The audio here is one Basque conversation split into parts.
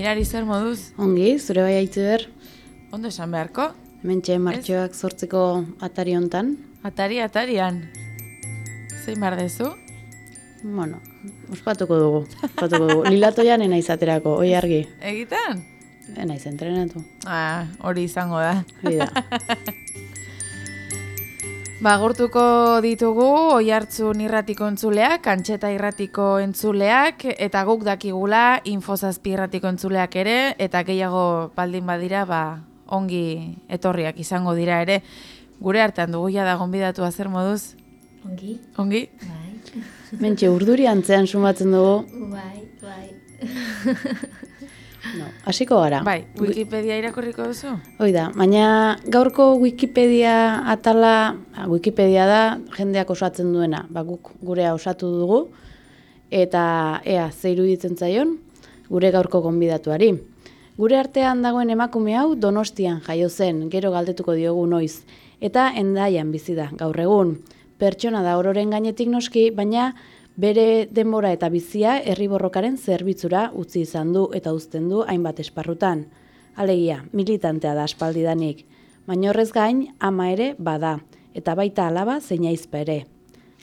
Mirari zer moduz? Ongi, zure bai haitzu ber, Ondo esan beharko? hemen txe martxoak sortzeko atari hontan. Atari, atarian. Zein behar dezu? Bueno, ospatuko dugu, ospatuko dugu. Lilatoian ena izaterako, oi argi. Egiten? Ena entrenatu. Ah, hori izango da. Hori da. Ba, agurtuko ditugu oi hartzun irratiko entzuleak, antxeta irratiko entzuleak, eta guk dakigula infozazpi irratiko entzuleak ere, eta gehiago baldin badira, ba, ongi etorriak izango dira ere. Gure artean dugu ja da gonbidatua zer moduz? Ongi, Ongi? bai, Mentxe, urduri antzean sumatzen dugu. bai, bai. No, hasiko gara. Bai, Wikipedia irakurriko duzu? Hoi da, baina gaurko Wikipedia atala, ah, Wikipedia da jendeak osatzen duena, ba, guk gurea osatu dugu, eta ea, ze iruditzen zaion, gure gaurko gonbidatuari. Gure artean dagoen emakume hau donostian jaio zen, gero galdetuko diogu noiz, eta endaian bizi da, gaur egun. Pertsona da ororen gainetik noski, baina bere denbora eta bizia herri borrokaren zerbitzura utzi izan du eta uzten du hainbat esparrutan. Alegia, militantea da aspaldidanik, baina horrez gain ama ere bada, eta baita alaba zein aizpa ere.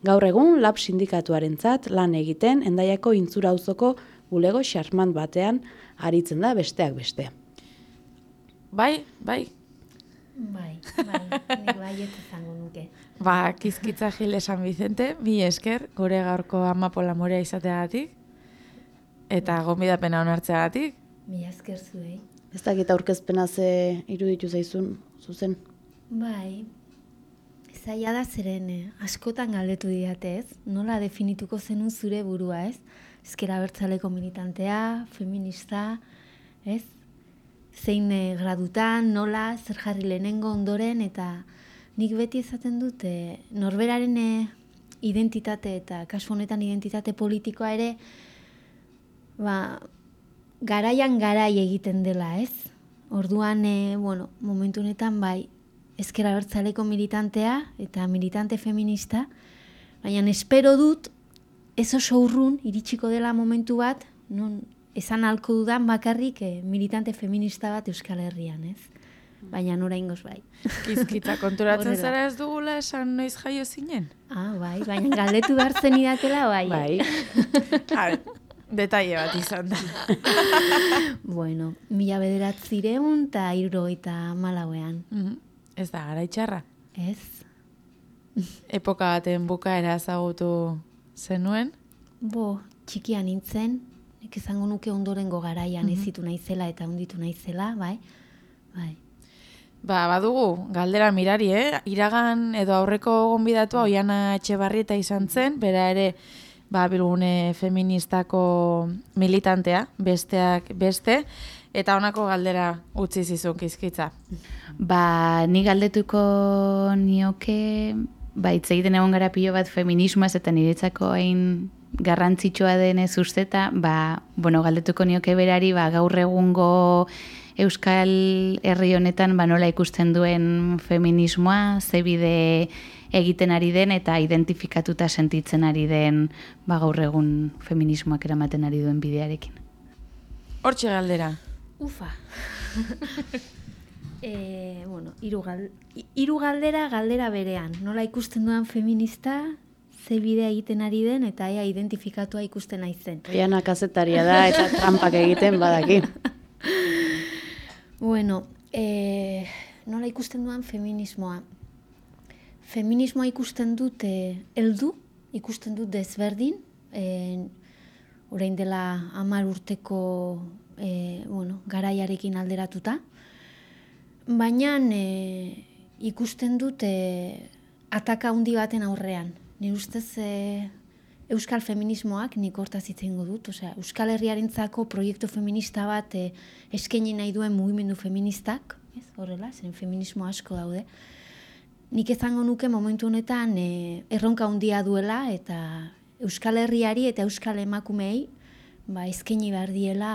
Gaur egun lab sindikatuarentzat lan egiten endaiako intzura auzoko bulego xarmant batean aritzen da besteak beste. Bai, bai. Bai, bai, nik baiet izango nuke. Ba, kizkitza Gile San Vicente, mi esker, gure gaurko amapola morea izateagatik, eta gonbidapena onartzeagatik. Mila esker zuei. Ez dakit aurkezpena ze iruditu zaizun, zuzen. Bai, zaila da zeren eh, askotan galdetu didate ez, nola definituko zenun zure burua ez, ezkera bertzaleko militantea, feminista, ez, zein eh, gradutan, nola, zer jarri lehenengo ondoren, eta nik beti ezaten dut eh, norberaren eh, identitate eta kasu honetan identitate politikoa ere, ba, garaian garai egiten dela, ez? Orduan, e, bueno, momentu honetan bai, ezkera bertzaleko militantea eta militante feminista, baina espero dut ez oso urrun iritsiko dela momentu bat, non esan halko dudan bakarrik eh, militante feminista bat Euskal Herrian, ez? Baina nora ingoz bai. Kizkitza konturatzen zara ez dugula esan noiz jaio zinen? Ah, bai, baina galdetu behar zenidatela bai. Bai, A, detaile bat izan da. Bueno, mila bederatzireun eta irrogeita malauean, Mhm. Ez da, gara itxarra. ez? Epoka baten bukaera ezagutu zenuen. Bo, txikia nintzen, nik izango nuke ondorengo garaian ezitu naizela eta onditu naizela, bai? Bai. Ba, badugu, galdera mirari, eh? Iragan edo aurreko gonbidatua Oiana Etxebarrieta izan zen, bera ere ba, bilgune feministako militantea, besteak beste, eta honako galdera utzi zizun kizkitza. Ba, ni galdetuko nioke, ba, hitz egiten egon gara pilo bat feminismoaz eta niretzako hain garrantzitsua denez usteta, ba, bueno, galdetuko nioke berari, ba, gaur egungo Euskal Herri honetan ba, nola ikusten duen feminismoa, ze bide egiten ari den eta identifikatuta sentitzen ari den ba, gaur egun feminismoak eramaten ari duen bidearekin. Hortxe galdera. Ufa. e, bueno, hiru gal, hiru galdera galdera berean. Nola ikusten duan feminista, ze bidea egiten ari den eta ea identifikatua ikusten naizen. Oiana kazetaria da eta trampak egiten badaki. Bueno, e, nola ikusten duan feminismoa. Feminismoa ikusten dut e, heldu, ikusten dut desberdin, e, orain dela hamar urteko e, bueno, garaiarekin alderatuta, baina e, ikusten dut e, ataka handi baten aurrean. Ni ustez e, Euskal feminismoak nik hortaz hitz egingo dut, osea, Euskal Herriarentzako proiektu feminista bat e, eskaini nahi duen mugimendu feministak, ez, horrela, zen feminismo asko daude. Nik ezango nuke momentu honetan e, erronka handia duela eta Euskal Herriari eta Euskal emakumei ba, eskaini behar diela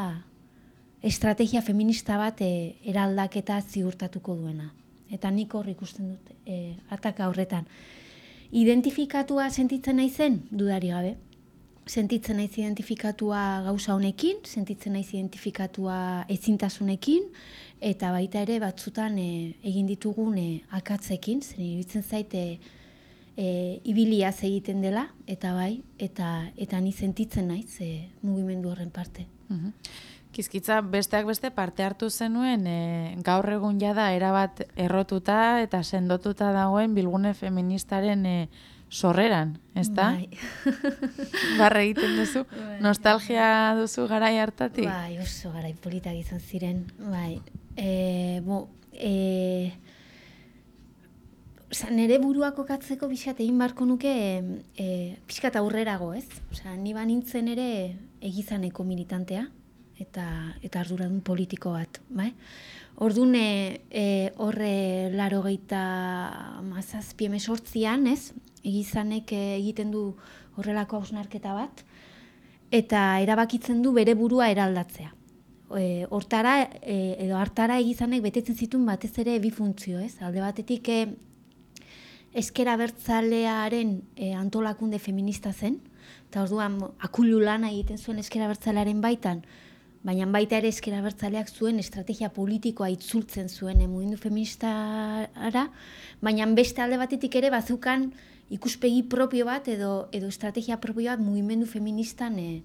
estrategia feminista bat e, eraldaketa ziurtatuko duena. Eta nik hor ikusten dut e, ataka horretan. Identifikatua sentitzen naizen dudari gabe. sentitzen naiz identifikatua gauza honekin, sentitzen naiz identifikatua ezintasunekin, eta baita ere batzutan e, egin ditugun e, akatzekin, zen iruditzen zaite e, ibiliaz egiten dela, eta bai, eta eta ni sentitzen naiz e, mugimendu horren parte. Mhm. Kizkitza besteak beste parte hartu zenuen e, gaur egun jada erabat errotuta eta sendotuta dagoen bilgune feministaren e, sorreran, ezta? Bai. Barre egiten duzu, Bai. nostalgia duzu garai hartatik? Bai, oso garai politak izan ziren. Bai, e, bo, e, Osa, nire burua kokatzeko pixkat egin barko nuke e, pixkat aurrerago, ez? Osa, ni ba nintzen ere egizaneko militantea eta eta arduradun politiko bat, bai? Orduan, e, e, horre laro geita mazazpi emesortzian, ez? Egizanek e, egiten du horrelako hausnarketa bat, eta erabakitzen du bere burua eraldatzea. E, hortara, e, edo hartara egizanek betetzen zituen batez ere bi funtzio, ez? Alde batetik, e, eskera bertzalearen e, antolakunde feminista zen, eta orduan akulu lana egiten zuen eskera bertzalearen baitan, baina baita ere eskera bertzaleak zuen estrategia politikoa itzultzen zuen e, mugindu feministara, baina beste alde batetik ere bazukan ikuspegi propio bat edo edo estrategia propio bat mugimendu feministan e,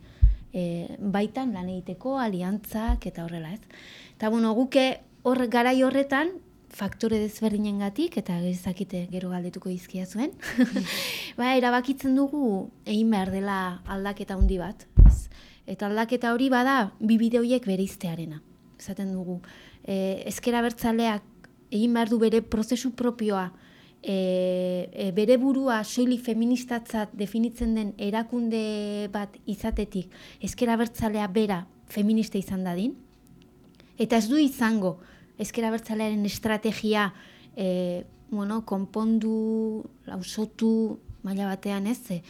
e, baitan lan egiteko, aliantzak eta horrela ez. Eta bueno, guke hor garai horretan, faktore desberdinengatik eta gezakite gero galdetuko dizkia zuen. ba, erabakitzen dugu egin behar dela aldaketa handi bat. Ez? Eta aldaketa hori bada bi bide horiek bereiztearena. Esaten dugu, e, ezkera bertzaleak egin behar du bere prozesu propioa e, e, bere burua soilik feministatzat definitzen den erakunde bat izatetik ezkera bertzalea bera feminista izan dadin. Eta ez du izango, ezkera bertzalearen estrategia e, bueno, konpondu, lausotu, maila batean ez, e,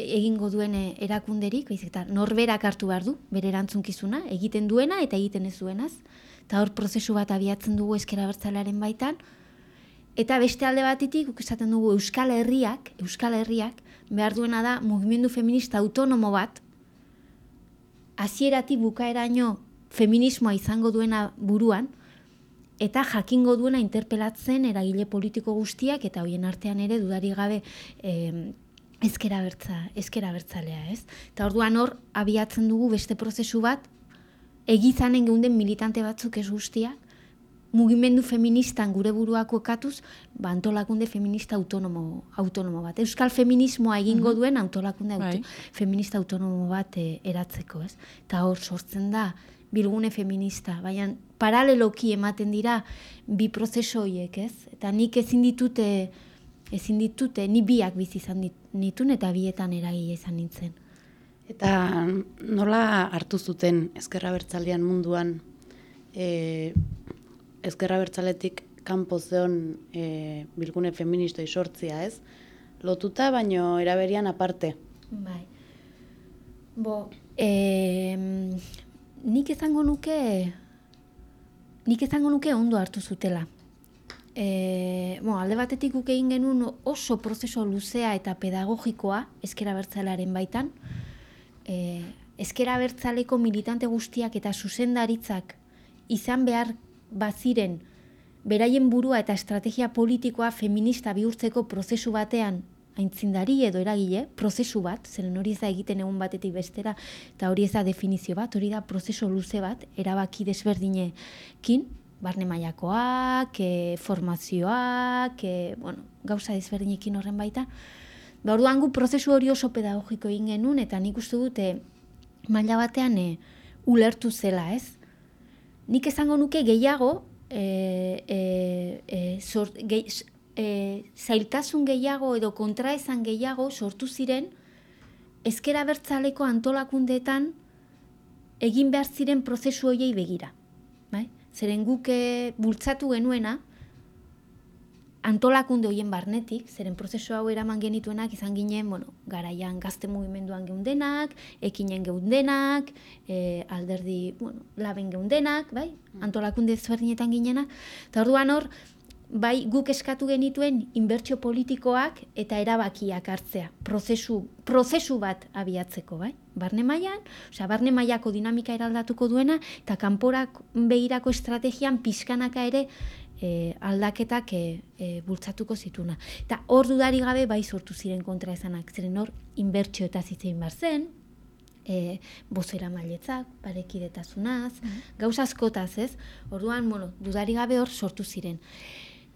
egingo duen e, erakunderik, baizik eta norberak hartu behar du, bere erantzunkizuna, egiten duena eta egiten ez duenaz. Eta hor prozesu bat abiatzen dugu ezkera bertzalearen baitan. Eta beste alde batetik, guk esaten dugu Euskal Herriak, Euskal Herriak, behar duena da mugimendu feminista autonomo bat, hasieratik bukaeraino feminismoa izango duena buruan, eta jakingo duena interpelatzen eragile politiko guztiak eta hoien artean ere dudari gabe eh, ezkera bertza, ezkera bertzalea, ez? Eta orduan hor abiatzen dugu beste prozesu bat egizanen geunden militante batzuk ez guztiak mugimendu feministan gure buruako katuz, ba, antolakunde feminista autonomo, autonomo bat. Euskal feminismoa egingo duen antolakunde auto, Bai. feminista autonomo bat e, eratzeko, ez? Eta hor sortzen da bilgune feminista, baina paraleloki ematen dira bi prozeso horiek, ez? Eta nik ezin ditute, ezin ditute, ni biak bizi izan dit- nitun eta bietan eragile izan nintzen. Eta nola hartu zuten ezkerra bertzalean munduan e, ezkerra bertzaletik kanpo zeon e, bilgune feminista sortzia, ez? Lotuta, baino eraberian aparte. Bai. Bo, e, nik izango nuke nik izango nuke ondo hartu zutela. E, bo, alde batetik guk egin genuen oso prozeso luzea eta pedagogikoa ezkera bertzalearen baitan. E, ezkera bertzaleko militante guztiak eta zuzendaritzak izan behar baziren beraien burua eta estrategia politikoa feminista bihurtzeko prozesu batean aintzindari edo eragile, prozesu bat, zeren hori ez da egiten egun batetik bestera, eta hori ez da definizio bat, hori da prozesu luze bat, erabaki desberdinekin, barne mailakoak, e, formazioak, e, bueno, gauza desberdinekin horren baita. Ba, orduan gu prozesu hori oso pedagogiko egin genuen, eta nik uste dute maila batean e, ulertu zela, ez? Nik esango nuke gehiago, e, e, e, sort, gehi, e, zailtasun gehiago edo kontraesan gehiago sortu ziren ezkera bertzaleko antolakundeetan egin behar ziren prozesu hoiei begira. Bai? Zeren guk e, bultzatu genuena antolakunde hoien barnetik, zeren prozesu hau eraman genituenak izan ginen, bueno, garaian gazte mugimenduan geundenak, ekinen geundenak, e, alderdi, bueno, laben geundenak, bai? Antolakunde ezberdinetan ginena. Eta orduan hor, bai guk eskatu genituen inbertsio politikoak eta erabakiak hartzea, prozesu, prozesu bat abiatzeko, bai? Barne mailan, osea, barne mailako dinamika eraldatuko duena, eta kanporak behirako estrategian pizkanaka ere e, aldaketak e, e, bultzatuko zituna. Eta hor dudari gabe bai sortu ziren kontra esanak, ziren hor inbertsio eta zitzein bar zen, e, bozera mailetzak, parekidetasunaz, mm gauza askotaz, ez? Orduan, bueno, dudari gabe hor sortu ziren.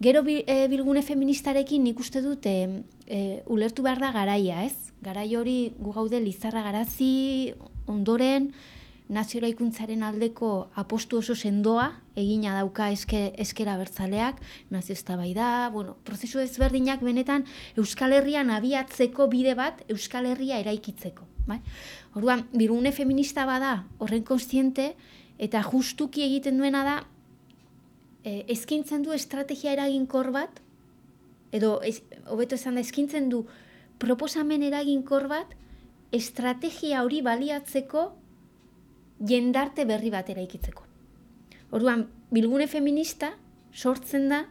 Gero e, bilgune feministarekin nik uste dut e, ulertu behar da garaia, ez? Garai hori gu gaude lizarra garazi ondoren, naziora ikuntzaren aldeko apostu oso sendoa, egina dauka eske, eskera bertzaleak, nazio bai da, bueno, prozesu ezberdinak benetan Euskal Herrian abiatzeko bide bat Euskal Herria eraikitzeko. Bai? Orduan, birune feminista bada horren konstiente, eta justuki egiten duena da, e, eskintzen du estrategia eraginkor bat, edo, hobeto esan da, eskintzen du proposamen eraginkor bat, estrategia hori baliatzeko jendarte berri bat eraikitzeko. Orduan, bilgune feminista sortzen da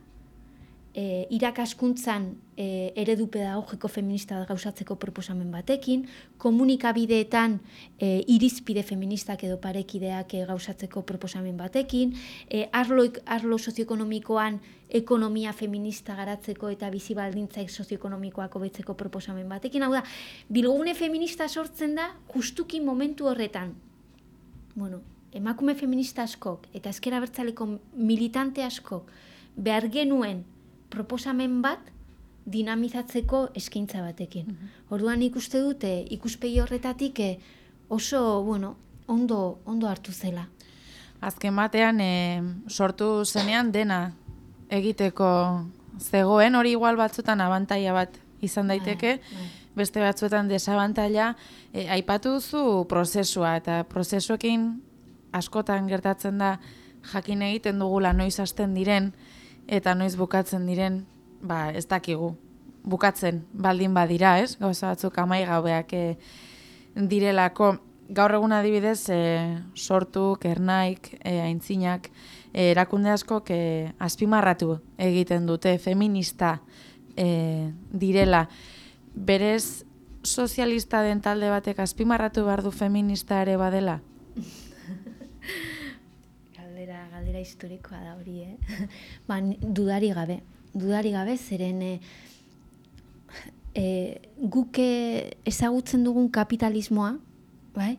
e, irakaskuntzan e, eredu pedagogiko feminista gauzatzeko proposamen batekin, komunikabideetan e, irizpide feministak edo parekideak e, gauzatzeko proposamen batekin, e, arlo, arlo sozioekonomikoan ekonomia feminista garatzeko eta bizi baldintzaik sozioekonomikoak hobetzeko proposamen batekin. Hau da, bilgune feminista sortzen da justuki momentu horretan, bueno, emakume feminista askok eta ezkera bertzaleko militante askok behar genuen proposamen bat dinamizatzeko eskaintza batekin. Mm Orduan ikuste dute ikuspegi horretatik eh, oso, bueno, ondo, ondo hartu zela. Azken batean e, sortu zenean dena egiteko zegoen, hori igual batzutan abantaia bat izan daiteke, bai, bai. beste batzuetan desabantaila, e, aipatu duzu prozesua, eta prozesuekin askotan gertatzen da jakin egiten dugula noiz hasten diren, eta noiz bukatzen diren, ba, ez dakigu. Bukatzen, baldin badira, ez? Gauza batzuk amai gaubeak e, direlako. Gaur egun adibidez, e, sortu, kernaik, e, aintzinak, e, erakunde asko e, azpimarratu egiten dute, feminista e, direla. Berez, sozialista den talde batek azpimarratu behar du feminista ere badela? galdera, galdera historikoa da hori, eh? ba, dudari gabe, dudari gabe, zeren e, e, guke ezagutzen dugun kapitalismoa, bai?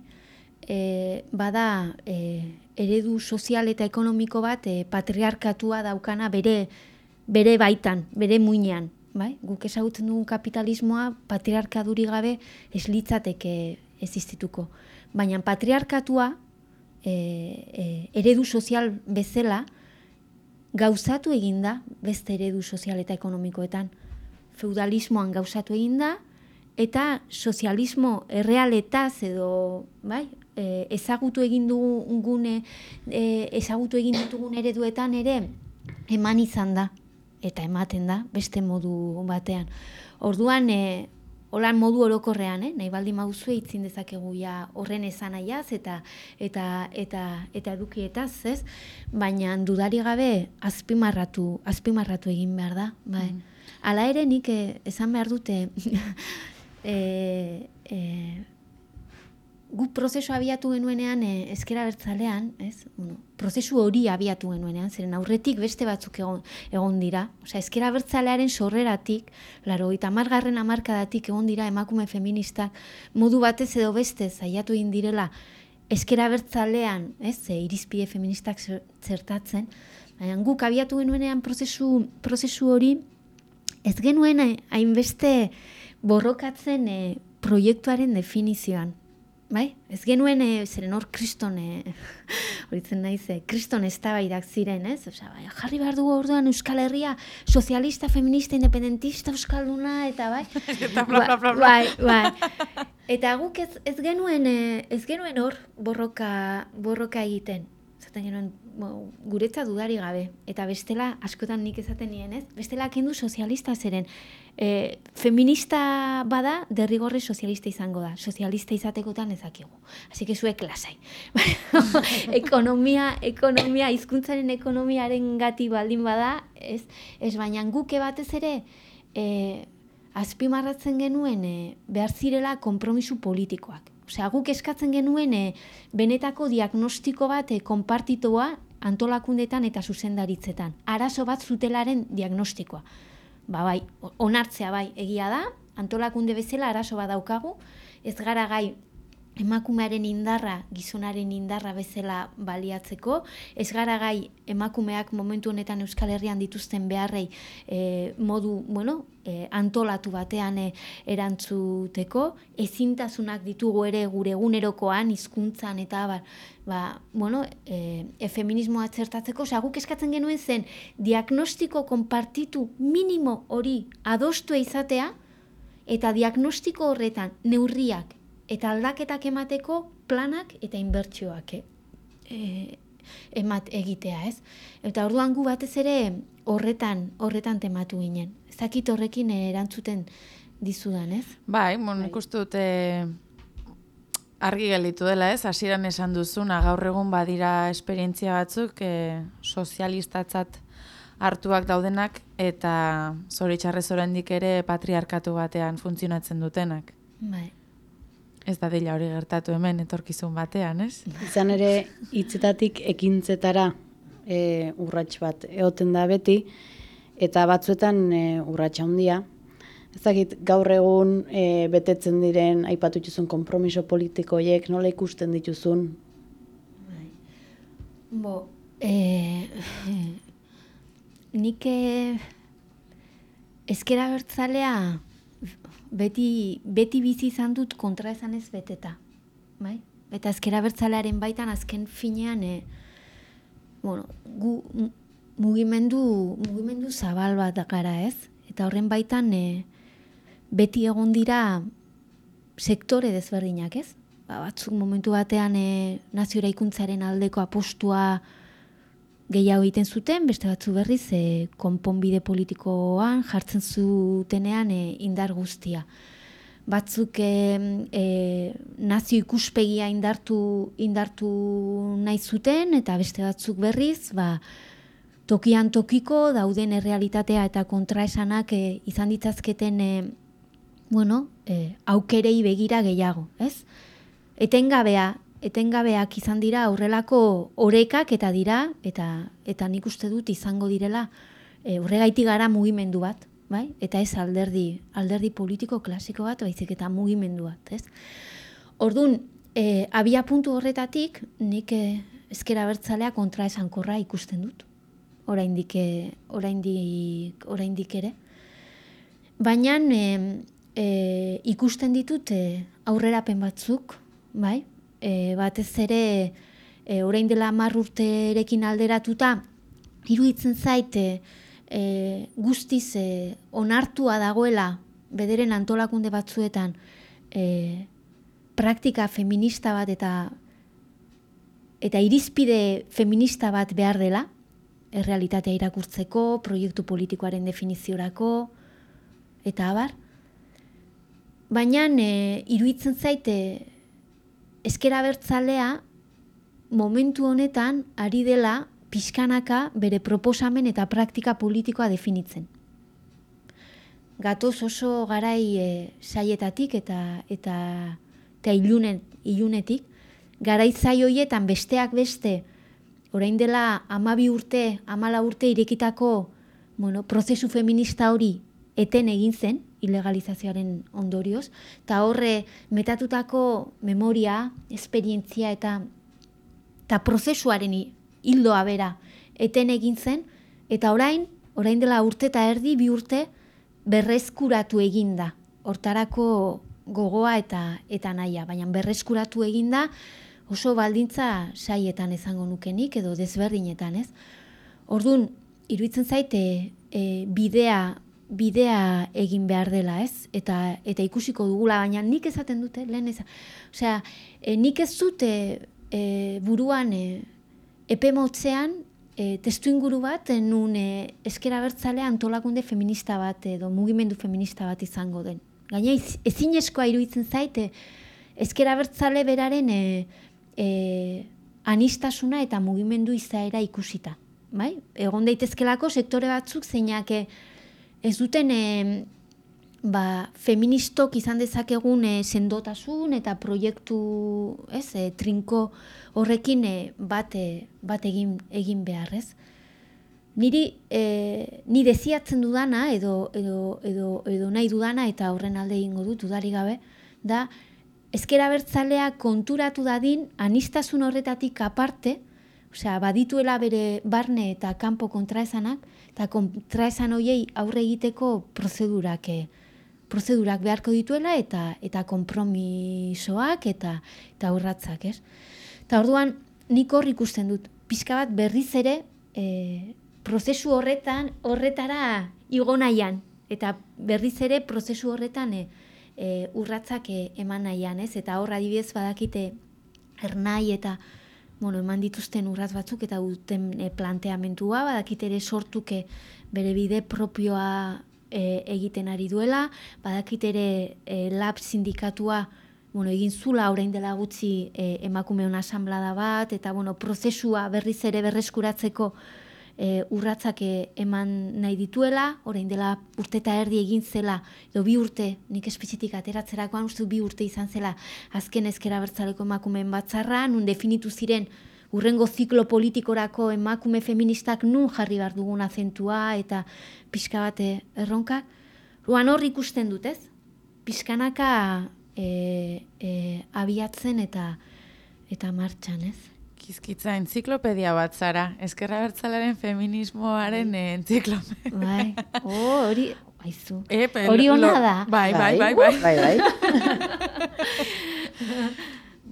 E, bada e, eredu sozial eta ekonomiko bat e, patriarkatua daukana bere, bere baitan, bere muinean, bai? Guk ezagutzen dugun kapitalismoa patriarkaduri gabe ez litzateke ez instituko. Baina patriarkatua e, e, eredu sozial bezala gauzatu eginda beste eredu sozial eta ekonomikoetan. Feudalismoan gauzatu eginda eta sozialismo errealetaz edo bai, e, ezagutu egin dugune e, ezagutu egin ditugun ereduetan ere eman izan da eta ematen da beste modu batean. Orduan, e, holan modu orokorrean, eh? nahi baldin mauzu eitzin dezakegu ja horren esan aiaz eta eta eta eta edukietaz, ez? Baina dudari gabe azpimarratu, azpimarratu egin behar da, bai. Mm. Hala ere nik eh, esan behar dute eh, eh, gu prozesu abiatu genuenean e, ezkera bertzalean, ez? Bueno, prozesu hori abiatu genuenean, zeren aurretik beste batzuk egon, egon dira. Osea, ezkera bertzalearen sorreratik, laro, eta margarren amarkadatik egon dira emakume feministak modu batez edo beste zaiatu egin direla ezkera bertzalean, ez? Ze, irizpide feministak zertatzen. Baina guk abiatu genuenean prozesu, prozesu hori ez genuen hainbeste borrokatzen e, proiektuaren definizioan. Bai, ez genuen e, zeren hor kriston, e, horitzen nahi ze, kriston ez ziren, ez? Osa, bai, jarri behar dugu orduan Euskal Herria, sozialista, feminista, independentista, Euskalduna, eta bai. eta bla, bla, bla, bla. Bai, bai. Eta guk ez, ez genuen, ez genuen hor borroka, borroka egiten. Esaten genuen, bo, guretza dudari gabe, eta bestela, askotan nik esaten nien, ez? Bestela kendu sozialista zeren, e, feminista bada, derrigorre sozialista izango da. Sozialista izatekotan ezakigu. Así que zuek lasai. ekonomia, ekonomia, hizkuntzaren ekonomiaren gati baldin bada, ez, ez baina guke batez ere, e, azpimarratzen genuen e, behar zirela konpromisu politikoak. Osea, guk eskatzen genuen e, benetako diagnostiko bat e, konpartitua antolakundetan eta zuzendaritzetan. Arazo bat zutelaren diagnostikoa. Ba bai, onartzea bai, egia da, antolakunde bezala arazo bat daukagu, ez gara gai emakumearen indarra, gizonaren indarra bezala baliatzeko, ez gara gai emakumeak momentu honetan Euskal Herrian dituzten beharrei e, modu, bueno, e, antolatu batean e, erantzuteko, ezintasunak ditugu ere gure egunerokoan, hizkuntzan eta bar, ba, bueno, e, e feminismoa txertatzeko, osea, guk eskatzen genuen zen, diagnostiko konpartitu minimo hori adostu izatea, eta diagnostiko horretan neurriak eta aldaketak emateko planak eta inbertsioak e, emat egitea, ez? Eta orduan gu batez ere horretan, horretan tematu ginen. Zakit horrekin erantzuten dizudan, ez? Bai, mon ikustu dute argi gelditu dela, ez? Hasieran esan duzuna, gaur egun badira esperientzia batzuk e, sozialistatzat hartuak daudenak eta zoritxarrez oraindik ere patriarkatu batean funtzionatzen dutenak. Bai. Ez da dela hori gertatu hemen etorkizun batean, ez? Izan ere hitzetatik ekintzetara e, urrats bat egoten da beti eta batzuetan e, urrats handia. Ezagik gaur egun e, betetzen diren aipatu dituzun konpromiso politiko horiek nola ikusten dituzun? Bai. Bo, e, nik e, ezkera bertzalea beti, beti bizi izan dut kontra esan ez beteta. Bai? Eta ezkera bertzalearen baitan azken finean e, bueno, gu, mugimendu, mugimendu zabal bat gara ez. Eta horren baitan e, beti egon dira sektore desberdinak ez. Ba, batzuk momentu batean e, nazio ikuntzaren aldeko apostua gehiago egiten zuten, beste batzu berriz e, konponbide politikoan jartzen zutenean e, indar guztia. Batzuk e, e, nazio ikuspegia indartu, indartu nahi zuten eta beste batzuk berriz, ba, tokian tokiko dauden errealitatea eta kontraesanak e, izan ditzazketen e, bueno, e, aukerei begira gehiago, ez? Etengabea etengabeak izan dira aurrelako orekak eta dira eta eta nik uste dut izango direla e, urregaiti gara mugimendu bat, bai? Eta ez alderdi alderdi politiko klasiko bat, baizik eta mugimendu bat, ez? Ordun, e, abia puntu horretatik nik e, ezkera bertzalea kontra esankorra ikusten dut. Oraindik e, oraindik oraindik ere. Baina e, e, ikusten ditut e, aurrerapen batzuk, bai? E, batez ere e, orain dela hamar urterekin alderatuta iruditzen zaite e, guztiz e, onartua dagoela bederen antolakunde batzuetan e, praktika feminista bat eta eta irizpide feminista bat behar dela errealitatea irakurtzeko, proiektu politikoaren definiziorako, eta abar. Baina e, iruditzen zaite ezkera bertzalea momentu honetan ari dela pixkanaka bere proposamen eta praktika politikoa definitzen. Gatoz oso garai e, saietatik eta eta eta ilunen, ilunetik, garai zai hoietan besteak beste, orain dela amabi urte, amala urte irekitako bueno, prozesu feminista hori eten egin zen, ilegalizazioaren ondorioz, eta horre metatutako memoria, esperientzia eta eta prozesuaren hildoa bera eten egin zen, eta orain, orain dela urte eta erdi, bi urte, berrezkuratu eginda. Hortarako gogoa eta eta naia, baina berreskuratu eginda oso baldintza saietan izango nukenik edo desberdinetan, ez? Ordun iruditzen zaite e, bidea bidea egin behar dela, ez? Eta eta ikusiko dugula, baina nik esaten dute, lehen ez. Osea, e, nik ez dute e, buruan e, epe motzean, e, testu inguru bat, e, nun e, eskera bertzalea antolakunde feminista bat edo mugimendu feminista bat izango den. Gaina ez- ezinezkoa iruditzen zaite, ezkera bertzale beraren e, e, anistasuna eta mugimendu izaera ikusita. Bai? Egon daitezkelako sektore batzuk zeinak e, ez duten e, ba, feministok izan dezakegun e, sendotasun eta proiektu ez, e, trinko horrekin e, bat, e, bat egin, egin behar, ez? Niri, e, ni deziatzen dudana edo, edo, edo, edo nahi dudana eta horren alde egingo dut udari gabe, da ezkera bertzalea konturatu dadin anistasun horretatik aparte, osea, badituela bere barne eta kanpo kontraesanak, eta kontraesan hoiei aurre egiteko prozedurak, e, prozedurak beharko dituela eta eta konpromisoak eta eta urratzak, ez? Eta orduan nik hor ikusten dut pixka bat berriz ere e, prozesu horretan horretara igo nahian eta berriz ere prozesu horretan e, e, urratzak eman nahian, ez? Eta hor adibidez badakite ernai eta bueno, eman dituzten urratz batzuk eta duten e, planteamentua, badakite ere sortuke bere bide propioa e, egiten ari duela, badakit ere e, lab sindikatua bueno, egin zula orain dela gutxi e, emakumeon asamblada bat, eta bueno, prozesua berriz ere berreskuratzeko e, urratzak e, eman nahi dituela, orain dela urte eta erdi egin zela, edo bi urte, nik espezitik ateratzerakoan, uste bi urte izan zela, azken ezkera bertzaleko emakumeen batzarra, nun definitu ziren urrengo ziklo politikorako emakume feministak nun jarri behar dugun azentua eta pixka bate erronka. Ruan hor ikusten dut, ez? Pixkanaka e, e, abiatzen eta eta martxan, ez? Kizkitza entziklopedia bat zara, ezkerra bertzalaren feminismoaren eh, entziklopedia. Bai, oh, hori, aizu. Epe, Hori lo- ona da. Bai, bai, bai, bai. bai, bai.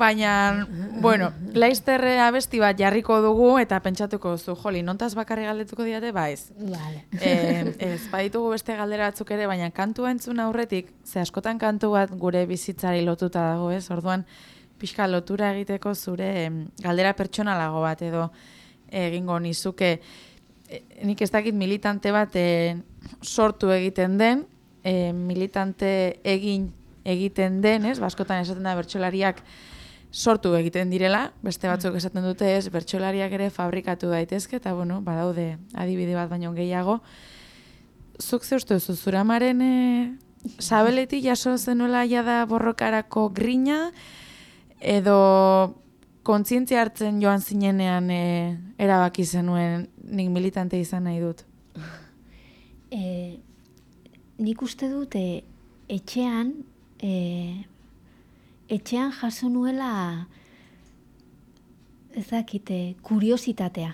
Baina, bueno, laizterre abesti bat jarriko dugu eta pentsatuko duzu, joli, nontaz bakarri galdetuko diate, ba ez. Vale. E, ez, baditugu beste galdera batzuk ere, baina kantua entzun aurretik, ze askotan kantu bat gure bizitzari lotuta dago, ez? Orduan, pixka lotura egiteko zure galdera pertsonalago bat edo egingo nizuke e, nik ez dakit militante bat e, sortu egiten den, e, militante egin egiten den, ez? Baskotan esaten da bertsolariak sortu egiten direla, beste batzuk esaten dute ez, bertsolariak ere fabrikatu daitezke, eta bueno, badaude adibide bat baino gehiago. Zuk ze uste duzu, zure amaren e, sabeletik jaso zenuela jada borrokarako grina, edo kontzientzia hartzen joan zinenean e, erabaki zenuen nik militante izan nahi dut. E, nik uste dut e, etxean e, etxean jaso nuela ez dakite kuriositatea.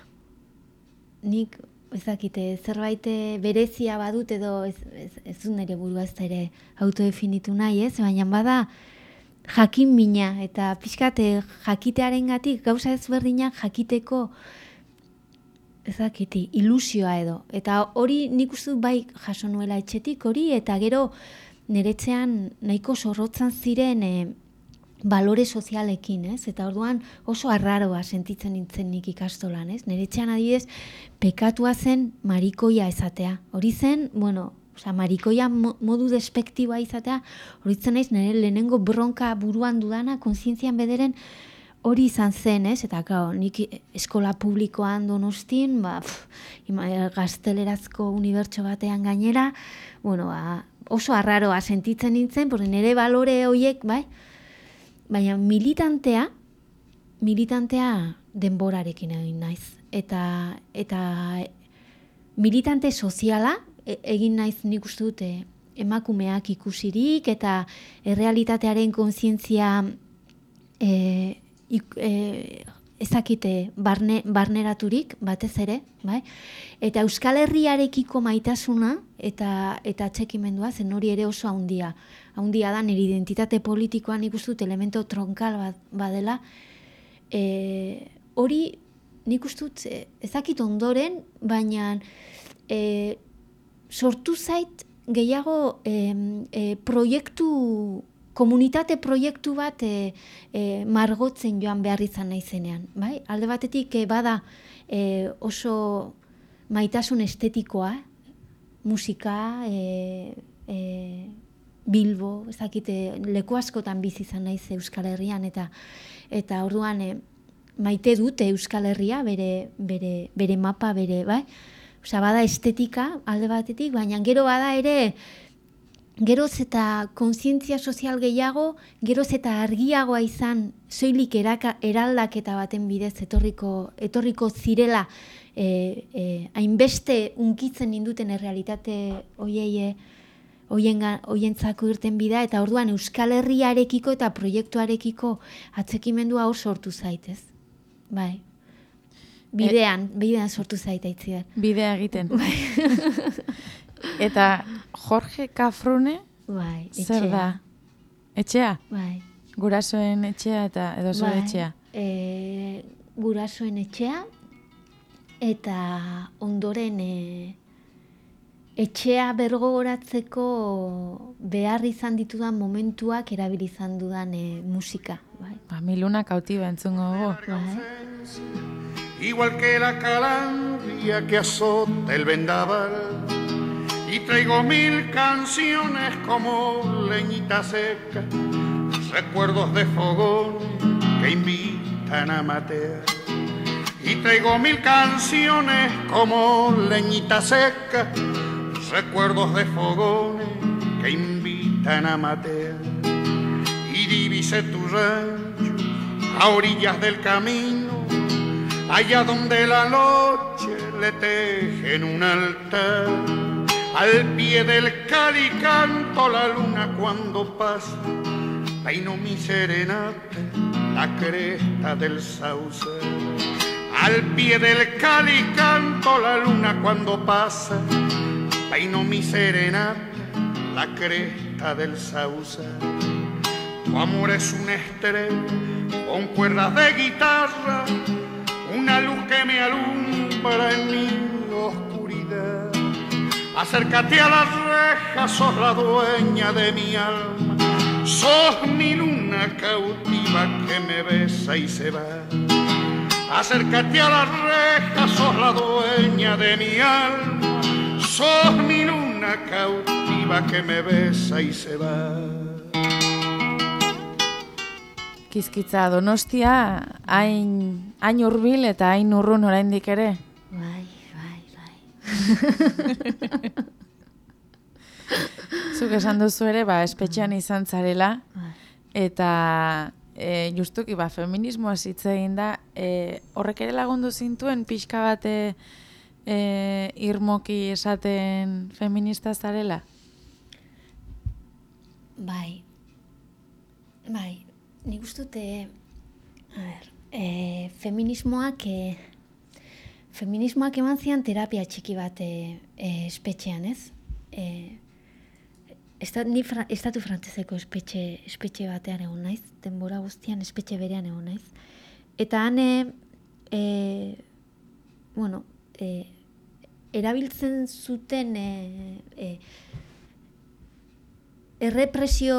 Nik ez dakite zerbait berezia badut edo ez, ez, ez dut nire burua ez ere autodefinitu nahi ez, baina bada jakin mina eta pixkate jakitearengatik gauza ezberdinak jakiteko ez dakiti, ilusioa edo. Eta hori nik uste bai jaso nuela etxetik hori, eta gero niretzean nahiko zorrotzan ziren e, balore sozialekin, ez? Eta orduan oso arraroa sentitzen nintzen nik ikastolan, ez? Niretzean adibidez, pekatua zen marikoia esatea. Hori zen, bueno, Osea, marikoia mo- modu despektiboa izatea, hori zen naiz nire lehenengo bronka buruan dudana, kontzientzian bederen, hori izan zen, ez? Eta, claro, nik eskola publikoan donostin, ba, pff, gaztelerazko unibertso batean gainera, bueno, ba, oso arraroa sentitzen nintzen, porque nire balore horiek, bai? Baina militantea, militantea denborarekin egin naiz. Eta, eta militante soziala e- egin naiz nik uste dute emakumeak ikusirik eta errealitatearen kontzientzia e, ik, e, ezakite barne, barneraturik batez ere, bai? Eta Euskal Herriarekiko maitasuna eta eta atxekimendua zen hori ere oso handia. Handia da nire identitate politikoan ikusten dut elemento tronkal bat badela. E, hori nik uste ezakit ondoren, baina e, sortu zait gehiago e, e, proiektu komunitate proiektu bat e, e, margotzen joan behar izan naizenean. Bai? Alde batetik e, bada e, oso maitasun estetikoa, musika, e, e, Bilbo, ez dakite, leku askotan bizi izan naiz Euskal Herrian, eta eta orduan e, maite dute Euskal Herria, bere, bere, bere mapa, bere, bai? Osa, bada estetika alde batetik, baina gero bada ere geroz eta kontzientzia sozial gehiago, geroz eta argiagoa izan soilik eraka, eraldaketa baten bidez etorriko, etorriko zirela e, e, hainbeste unkitzen ninduten errealitate oiei hoientzako irten bida, eta orduan Euskal Herriarekiko eta proiektuarekiko atzekimendua hor sortu zaitez. Bai. Bidean, bidean sortu zaita itziar. Bidea egiten. Eta Jorge Kafrune, Bai, zer etxea. da? Etxea? Bai. Gurasoen etxea eta edo bai. etxea? E, gurasoen etxea, eta ondoren e, etxea bergogoratzeko behar izan ditudan momentuak erabili izan dudan e, musika. Bai. Ba, miluna kautiba entzungo. Bai. Igual que la calandria que azota el vendaval. Y traigo mil canciones como leñita seca, recuerdos de fogones que invitan a matear. Y traigo mil canciones como leñita seca, recuerdos de fogones que invitan a matear. Y divise tu rancho a orillas del camino, allá donde la noche le tejen un altar. Al pie del cali canto la luna cuando pasa, peino mi serenata, la cresta del sauce. Al pie del cali canto la luna cuando pasa, peino mi serenata, la cresta del sauce. Tu amor es una estrella con cuerdas de guitarra, una luz que me alumbra en mi oscuridad. Acércate a las rejas, sos la dueña de mi alma, sos mi luna cautiva que me besa y se va. Acércate a las rejas, sos la dueña de mi alma, sos mi luna cautiva que me besa y se va. Kizkitza Donostia, hain, hain urbil eta hain urrun oraindik ere. Bai, bai, bai. Zuk esan duzu ere, ba, espetxean izan zarela, Bai. eta e, justuki, ba, feminismoa hitz egin da, e, horrek ere lagundu zintuen pixka bate e, irmoki esaten feminista zarela? Bai. Bai, nik uste dute, a ber, e, feminismoak, e, feminismoak eman zian terapia txiki bat e, e, espetxean, ez? E, Estat, ni fra, estatu frantzeseko espetxe, espetxe batean egon naiz, denbora guztian espetxe berean egon naiz. Eta han, e, bueno, e, erabiltzen zuten e, e, errepresio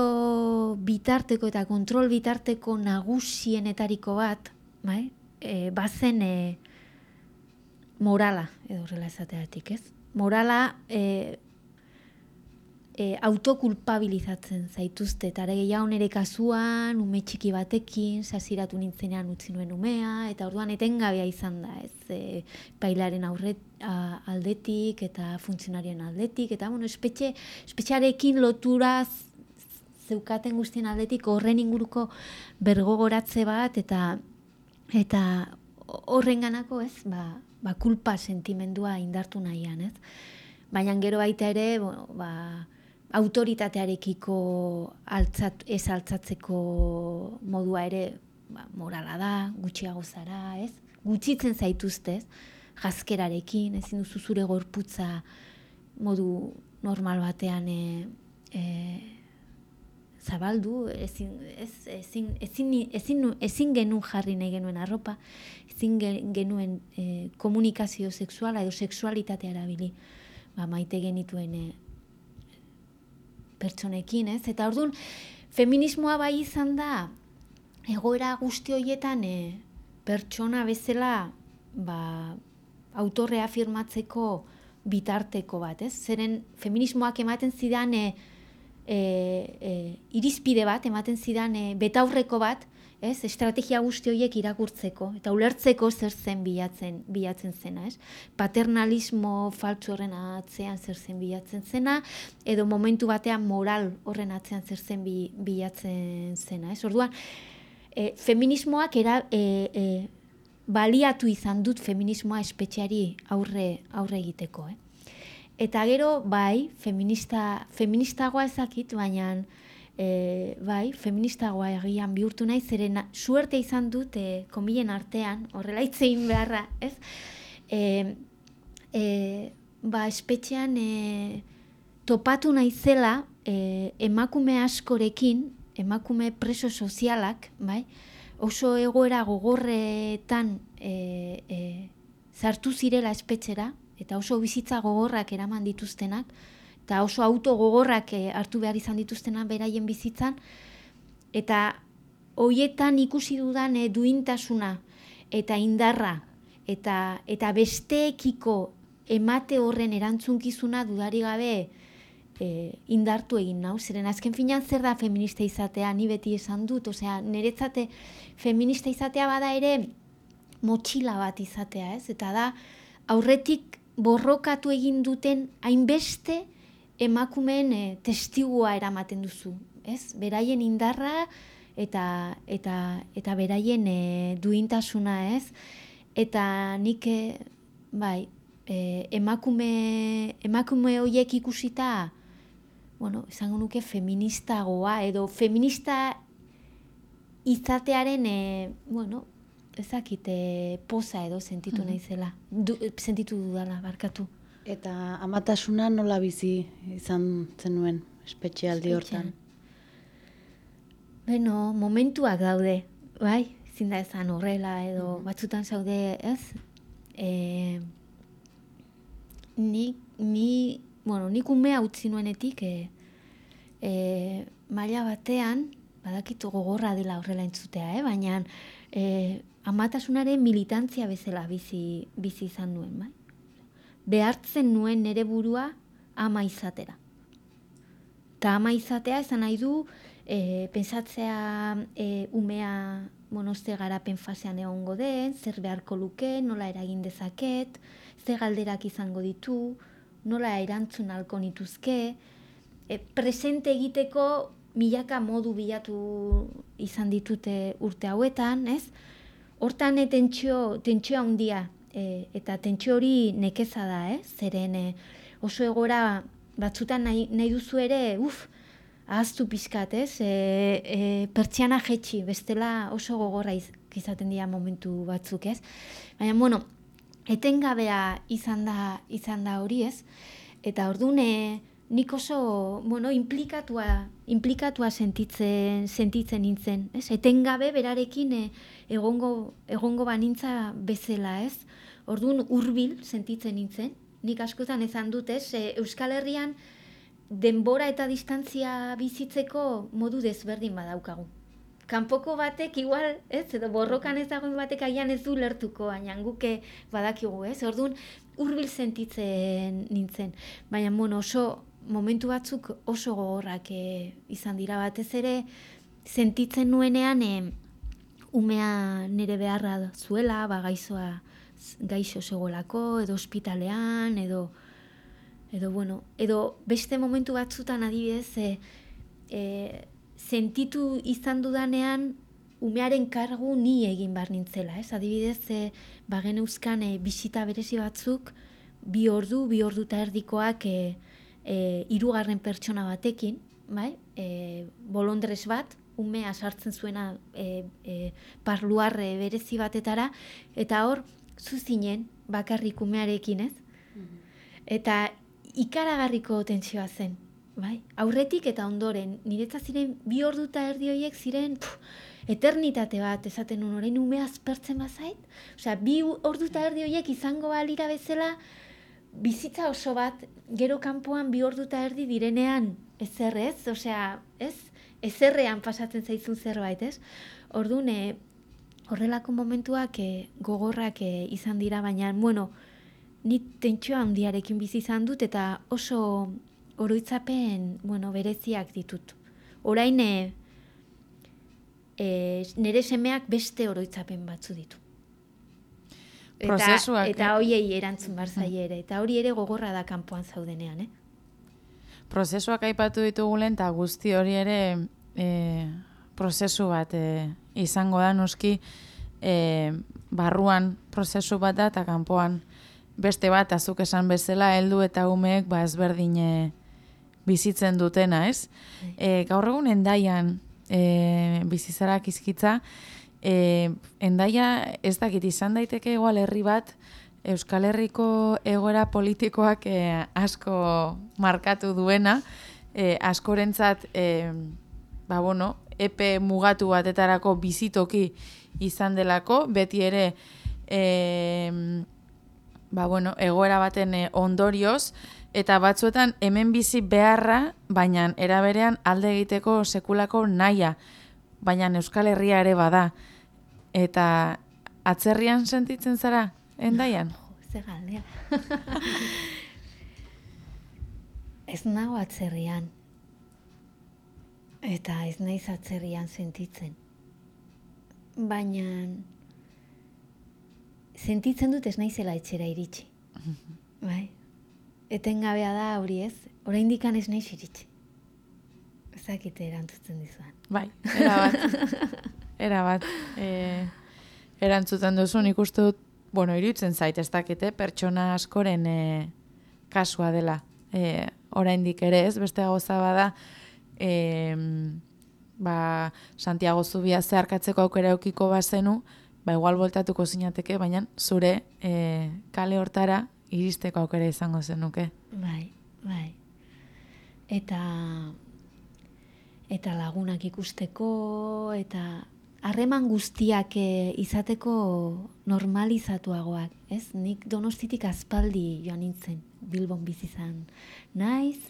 bitarteko eta kontrol bitarteko nagusienetariko bat, bai? E, bazen e, morala, edo horrela esateatik, ez? Morala e, e, autokulpabilizatzen zaituzte, eta are gehiago nire kasuan, ume txiki batekin, sasiratu nintzenean utzi nuen umea, eta orduan etengabea izan da, ez, e, pailaren aurret, a, aldetik, eta funtzionarien aldetik, eta bueno, espetxe, espetxearekin lotura zeukaten guztien aldetik horren inguruko bergogoratze bat, eta eta horrenganako ez, ba, ba kulpa sentimendua indartu nahian, ez? Baina gero baita ere, bueno, ba, autoritatearekiko altzat, ez altzatzeko modua ere ba, morala da, gutxiago zara, ez? Gutxitzen zaituzte, ez? Jazkerarekin, ezin duzu zure gorputza modu normal batean e, e, zabaldu, ezin, ez, ezin, ezin, ezin, ezin genuen jarri nahi genuen arropa, ezin gen- genuen e, komunikazio sexuala edo sexualitatea erabili ba, maite genituen e, pertsonekin, ez? Eta orduan, feminismoa bai izan da, egoera guzti horietan e, pertsona bezala ba, autorrea firmatzeko bitarteko bat, ez? Zeren feminismoak ematen zidan e, e, e, irizpide bat, ematen zidan e, betaurreko bat, ez? Estrategia guzti horiek irakurtzeko eta ulertzeko zer zen bilatzen, bilatzen zena, ez? Paternalismo faltsu horren atzean zer zen bilatzen zena edo momentu batean moral horren atzean zer zen bi, bilatzen zena, ez? Orduan, e, feminismoak era, e, e, baliatu izan dut feminismoa espetxeari aurre, aurre egiteko, eh? Eta gero, bai, feminista, feministagoa ezakit, baina e, bai, feministagoa egian bihurtu nahi, zeren suerte izan dut, e, komilen artean, horrela itzein beharra, ez? E, e, ba, espetxean e, topatu nahi zela e, emakume askorekin, emakume preso sozialak, bai, oso egoera gogorretan e, e, zartu zirela espetxera, eta oso bizitza gogorrak eraman dituztenak, eta oso auto gogorrak eh, hartu behar izan dituztena beraien bizitzan, eta hoietan ikusi dudan e, duintasuna eta indarra eta, eta besteekiko emate horren erantzunkizuna dudari gabe e, indartu egin nau. Zeren azken finan zer da feminista izatea, ni beti esan dut, osea, niretzate feminista izatea bada ere motxila bat izatea, ez? Eta da, aurretik borrokatu egin duten hainbeste, emakumeen e, testigua eramaten duzu, ez? Beraien indarra eta eta eta beraien e, duintasuna, ez? Eta nik e, bai, e, emakume emakume hoiek ikusita bueno, esango nuke feministagoa edo feminista izatearen e, bueno, ezakite poza edo sentitu mm naizela. Du, sentitu dudala, barkatu. Eta amatasuna nola bizi izan zenuen espetxealdi hortan? Beno, momentuak daude, bai? Zinda ezan horrela edo mm. batzutan zaude, ez? E, ni, ni, bueno, nik umea utzi nuenetik, e, e, maila batean, badakitu gogorra dela horrela entzutea, eh? baina e, amatasunaren militantzia bezala bizi, bizi izan nuen, bai? behartzen nuen nere burua ama izatera. Ta ama izatea esan nahi du, e, pensatzea e, umea monoste garapen fasean egongo den, zer beharko luke, nola eragin dezaket, ze galderak izango ditu, nola erantzun halko nituzke, e, presente egiteko milaka modu bilatu izan ditute urte hauetan, ez? Hortan e, tentsio, tentsio handia e, eta tentsio hori nekeza da, eh? zeren e, oso egora batzutan nahi, nahi duzu ere, uf, ahaztu pizkat, ez? E, e, pertsiana jetxi, bestela oso gogorra izaten dira momentu batzuk, ez? Baina, bueno, etengabea izan da, izan da hori, ez? Eta orduan, nik oso, bueno, implikatua, implikatua sentitzen, sentitzen nintzen, ez? Etengabe berarekin e, egongo, egongo banintza bezala, ez? Orduan hurbil sentitzen nintzen. Nik askotan ezan dut, ez? E, Euskal Herrian denbora eta distantzia bizitzeko modu desberdin badaukagu. Kanpoko batek igual, ez? Edo borrokan ez dagoen batek aian ez du lertuko, baina guke badakigu, ez? Orduan hurbil sentitzen nintzen. Baina, bueno, oso momentu batzuk oso gogorrak e, izan dira batez ere sentitzen nuenean e, umea nire beharra zuela, ba gaizoa gaixo segolako edo ospitalean edo edo bueno, edo beste momentu batzutan adibidez e, e, sentitu izan dudanean umearen kargu ni egin bar nintzela, ez? Adibidez, e, bagen euskan e, bisita berezi batzuk bi ordu, bi ordu eta erdikoak e, e, irugarren pertsona batekin, bai? E, bolondrez bat, umea sartzen zuena e, e, parluarre berezi batetara, eta hor, zuzinen, bakarrik umearekin, ez? Mhm. Eta ikaragarriko tentsioa zen, bai? Aurretik eta ondoren, niretzat ziren bi ordu eta erdi horiek ziren pff, eternitate bat esaten un orain umea azpertzen bazait. Osea, bi ordu eta erdi horiek izango balira bezala, bizitza oso bat, gero kanpoan bi ordu eta erdi direnean, ez ez, osea, ez? ezerrean pasatzen zaizun zerbait, ez? Orduan, e, horrelako momentuak e, gogorrak e, izan dira, baina, bueno, ni tentsio handiarekin bizi izan dut eta oso oroitzapen, bueno, bereziak ditut. Orain e, nire semeak beste oroitzapen batzu ditu. Eta, Prozesuak, eta eh? hoiei erantzun bar zaie ere. Eta hori ere gogorra da kanpoan zaudenean, eh? Prozesuak aipatu ditugulen eta guzti hori ere e, prozesu bat e, izango da noski e, barruan prozesu bat da eta kanpoan beste bat azuk esan bezala heldu eta umeek ba ezberdin e, bizitzen dutena, ez? E, gaur egun endaian e, bizizarak izkitza, e, endaia ez dakit izan daiteke igual herri bat Euskal Herriko egoera politikoak e, asko markatu duena, e, askorentzat e, ba, bueno, epe mugatu batetarako bizitoki izan delako, beti ere e, ba, bueno, egoera baten e, ondorioz, eta batzuetan hemen bizi beharra, baina eraberean alde egiteko sekulako naia, baina Euskal Herria ere bada. Eta atzerrian sentitzen zara, endaian? Ze galdea. ez nago atzerrian. Eta ez naiz atzerrian sentitzen. Baina sentitzen dut ez naizela etxera iritsi. bai. Etengabea da hori ez, oraindik ez naiz iritsi. Ezakite erantzuten dizuan. Bai, era bat. Era bat. E, erantzuten duzu, nik uste dut, bueno, iruditzen zait, ez dakite, pertsona askoren e, kasua dela. E, oraindik ere ez, beste gauza bada, e, ba, Santiago Zubia zeharkatzeko aukera eukiko bazenu, ba, igual voltatuko zinateke, baina zure e, kale hortara iristeko aukera izango zenuke. Bai, bai. Eta eta lagunak ikusteko eta harreman guztiak e, izateko normalizatuagoak, ez? Nik Donostitik aspaldi joan nintzen, Bilbon bizi izan. Naiz,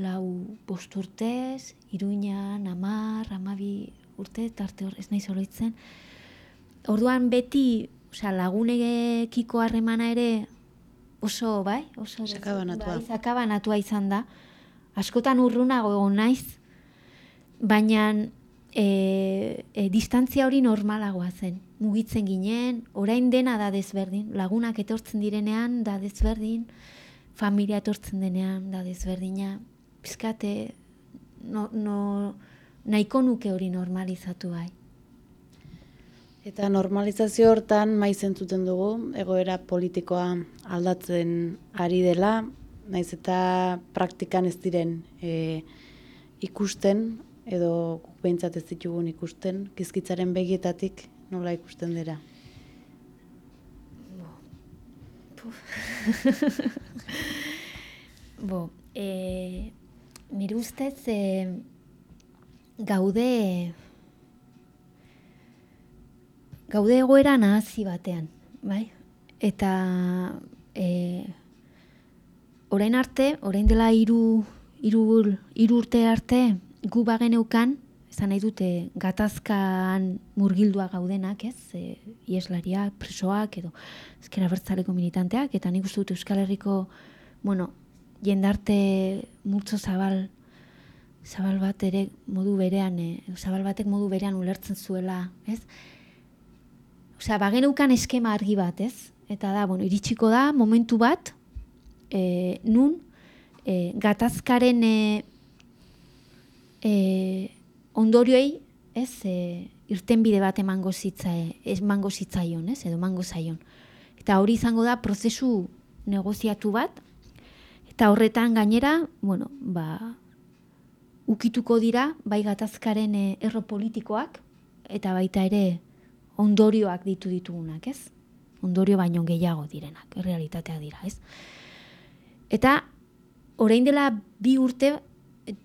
lau bost urtez, Iruñan, amar, amabi urte, tarte hor, ez naiz oroitzen. Orduan beti, osea, lagunekiko harremana ere oso, bai, oso Sakabanatua. Bai, sakabanatua izan da. Askotan urrunago naiz, baina e, e, distantzia hori normalagoa zen. Mugitzen ginen, orain dena da desberdin, lagunak etortzen direnean da desberdin, familia etortzen denean da desberdina. Pizkate, no, no, nahiko nuke hori normalizatu bai. Eta normalizazio hortan maiz entzuten dugu, egoera politikoa aldatzen ari dela, naiz eta praktikan ez diren e, ikusten, edo behintzat ez ditugun ikusten, kizkitzaren begietatik nola ikusten dira. Bo, e, nire ustez e, gaude gaude egoera nahazi batean, bai? Eta e, orain arte, orain dela hiru hiru urte arte gu bageneukan, esan nahi dute gatazkan murgildua gaudenak, ez? E, ieslariak, presoak edo ezkera bertzaleko militanteak eta nik uste dut Euskal Herriko bueno, jendarte multzo zabal zabal bat ere modu berean, e, zabal batek modu berean ulertzen zuela, ez? Osea, bageneukan eskema argi bat, ez? Eta da, bueno, iritsiko da momentu bat e, nun e, gatazkaren e, e, ondorioei, ez, e, irtenbide bat emango zitza, emango zitzaion, ez, edo emango zaion. Eta hori izango da prozesu negoziatu bat, eta horretan gainera, bueno, ba, ukituko dira, bai gatazkaren e, erro politikoak, eta baita ere ondorioak ditu ditugunak, ez? Ondorio baino gehiago direnak, realitatea dira, ez? Eta orain dela bi urte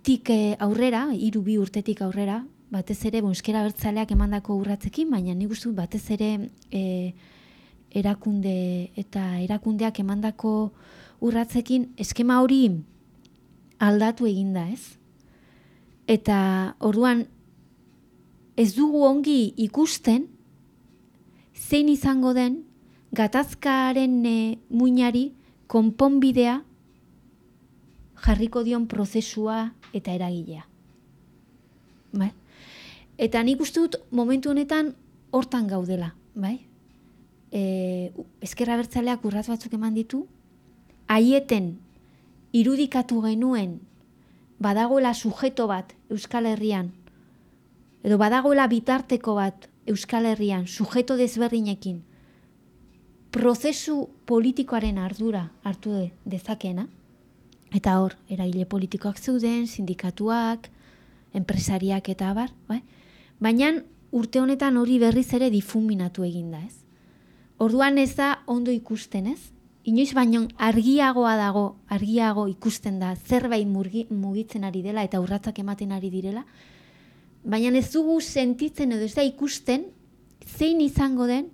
tik eh, aurrera, hiru bi urtetik aurrera, batez ere bonskera bertzaleak emandako urratzekin, baina nik uste batez ere e, erakunde eta erakundeak emandako urratzekin eskema hori aldatu eginda, ez? Eta orduan ez dugu ongi ikusten zein izango den gatazkaren e, muinari konponbidea jarriko dion prozesua eta eragilea. Bai? Eta nik uste dut momentu honetan hortan gaudela, bai? E, ezkerra bertzaleak urrat batzuk eman ditu, haieten irudikatu genuen badagoela sujeto bat Euskal Herrian, edo badagoela bitarteko bat Euskal Herrian, sujeto desberdinekin, prozesu politikoaren ardura hartu de, dezakena, eta hor, eraile politikoak zeuden, sindikatuak, enpresariak eta abar, bai? baina urte honetan hori berriz ere difuminatu eginda, ez? Orduan ez da ondo ikusten, ez? Inoiz baino argiagoa dago, argiago ikusten da zerbait murgi, mugitzen ari dela eta urratzak ematen ari direla, baina ez dugu sentitzen edo ez da ikusten zein izango den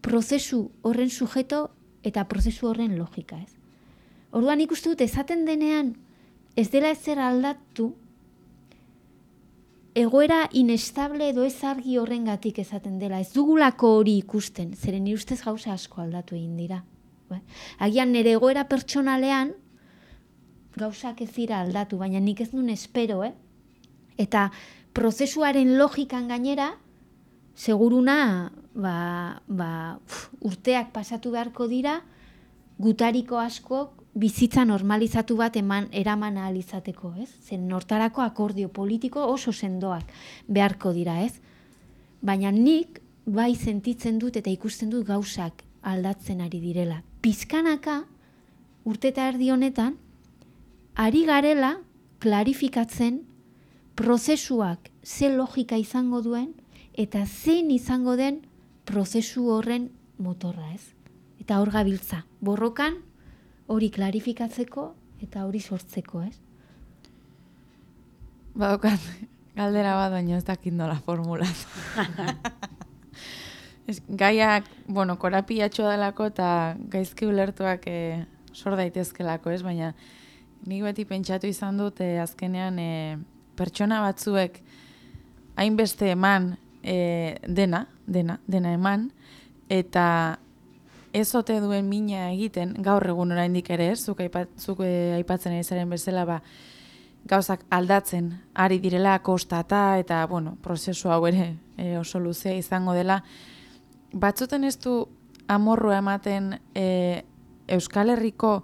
prozesu horren sujeto eta prozesu horren logika, ez? Orduan ikustu dut esaten denean ez dela ezer aldatu egoera inestable edo ez argi horrengatik esaten dela. Ez dugulako hori ikusten, zeren ni ustez gauza asko aldatu egin dira. Bai? Agian nire egoera pertsonalean gauzak ez dira aldatu, baina nik ez nuen espero, eh? Eta prozesuaren logikan gainera, seguruna ba, ba, urteak pasatu beharko dira, gutariko askok bizitza normalizatu bat eman eraman ahal izateko, ez? Zen nortarako akordio politiko oso sendoak beharko dira, ez? Baina nik bai sentitzen dut eta ikusten dut gauzak aldatzen ari direla. Pizkanaka urte eta erdi honetan ari garela klarifikatzen prozesuak ze logika izango duen eta zein izango den prozesu horren motorra, ez? Eta hor gabiltza, borrokan hori klarifikatzeko eta hori sortzeko, ez? Badokat, galdera bat baino ez dakit nola formula. ez, gaiak, bueno, korapiatxo delako eta gaizki ulertuak e, sor daitezkelako, ez? Baina nik beti pentsatu izan dut e, azkenean e, pertsona batzuek hainbeste eman e, dena, dena, dena eman, eta ez ote duen mina egiten, gaur egun oraindik ere zuk, aipat, zuk eh, aipatzen ari zaren bezala, ba, gauzak aldatzen ari direla kostata eta, bueno, prozesu hau ere e, oso luzea izango dela. Batzuten ez du amorrua ematen e, Euskal Herriko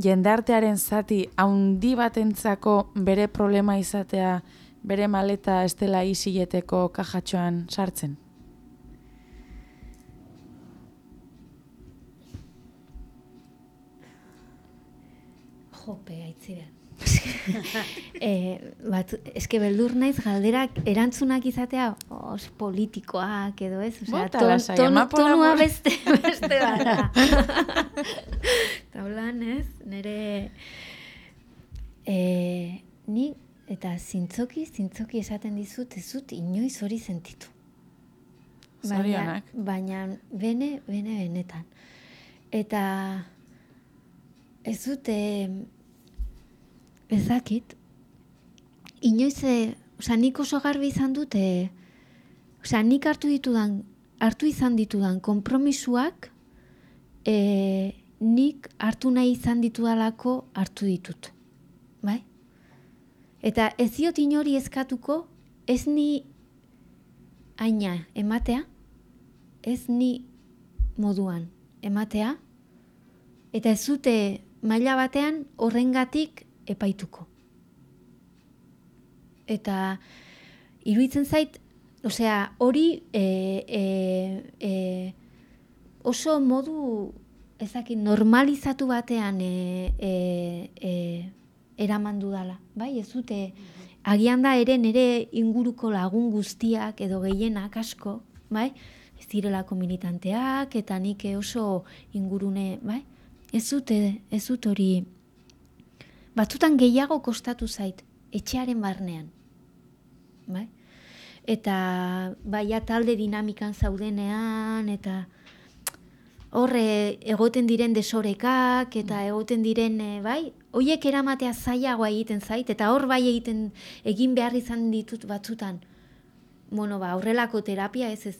jendartearen zati haundi batentzako bere problema izatea, bere maleta estela isileteko kajatxoan sartzen? E, bat, eske beldur naiz galderak erantzunak izatea os, politikoak edo ez Osea, ton, ton, tonua beste, beste bada. Taulan ez nire e, ni eta zintzoki zintzoki esaten dizut ez dut inoiz hori sentitu. Baina, baina bene, bene benetan. Eta ez dute ezakit inoiz e, oza, nik oso garbi izan dute oza, nik hartu ditudan hartu izan ditudan konpromisuak e, nik hartu nahi izan ditudalako hartu ditut bai? eta ez diot inori eskatuko ez ni aina ematea ez ni moduan ematea eta ez zute maila batean horrengatik epaituko. Eta iruditzen zait, osea, hori e, e, e, oso modu ezakit normalizatu batean e, e, e, eraman dudala, bai? Ez dute agian da ere nere inguruko lagun guztiak edo gehienak asko, bai? Ez direlako militanteak eta nik oso ingurune, bai? Ez dute, ez dut hori batzutan gehiago kostatu zait etxearen barnean. Bai? Eta baia talde dinamikan zaudenean eta hor e, egoten diren desorekak eta egoten diren, e, bai, hoiek eramatea zailagoa egiten zait, eta hor bai egiten egin behar izan ditut batzutan. Bueno, ba, horrelako terapia ez ez,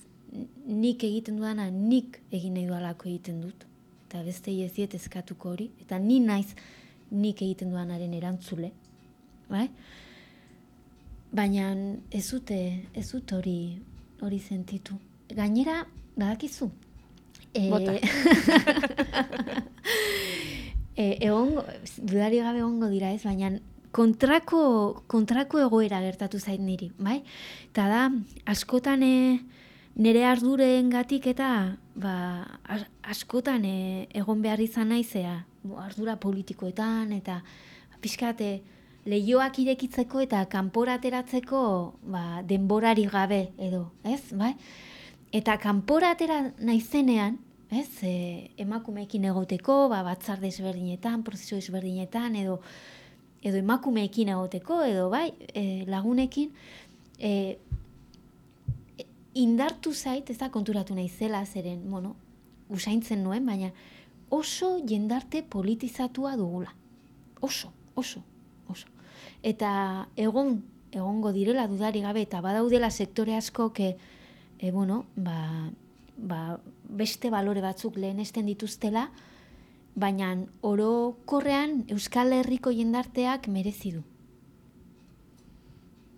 nik egiten dudana, nik egin nahi dualako egiten dut. Eta beste ez diet eskatuko hori, eta ni naiz nik egiten duanaren erantzule. Bai? Baina ez dute, ez dut hori hori sentitu. Gainera, badakizu, Bota. e, egongo, dudari gabe egongo dira ez, baina kontrako, kontrako egoera gertatu zait niri, bai? Eta da, askotan e, nire arduren gatik eta ba, as- askotan e, egon behar izan naizea, ardura politikoetan eta pixkate lehioak irekitzeko eta kanpora ateratzeko ba, denborari gabe edo, ez, bai? Eta kanpora atera naizenean, ez, e, emakumeekin egoteko, ba, batzar desberdinetan, prozesu desberdinetan, edo, edo emakumeekin egoteko, edo bai, e, lagunekin, e, indartu zait, ez da konturatu naizela, zeren, bueno, usaintzen nuen, baina oso jendarte politizatua dugula. Oso, oso, oso. Eta egon, egongo direla dudari gabe, eta badaudela sektore asko, que, e, bueno, ba, ba, beste balore batzuk lehenesten dituztela, baina orokorrean Euskal Herriko jendarteak merezi du.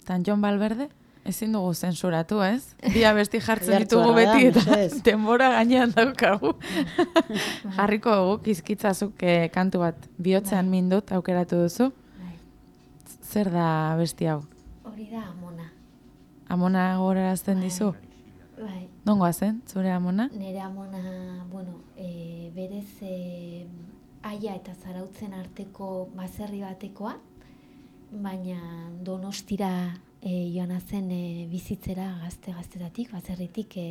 Tan Jon Balberde, ezin dugu zensuratu, ez? Bi abesti jartzen ditugu beti eta denbora gainean daukagu. Jarriko dugu kizkitzazuk eh, kantu bat bihotzean mindut aukeratu duzu. Bai. Zer da abesti hau? Hori da amona. Amona gogorarazten dizu? Bai. Nongoa zen, zure amona? Nere amona, bueno, e, berez e, aia eta zarautzen arteko baserri batekoa, baina donostira e, joana zen e, bizitzera gazte-gaztetatik, baserritik e,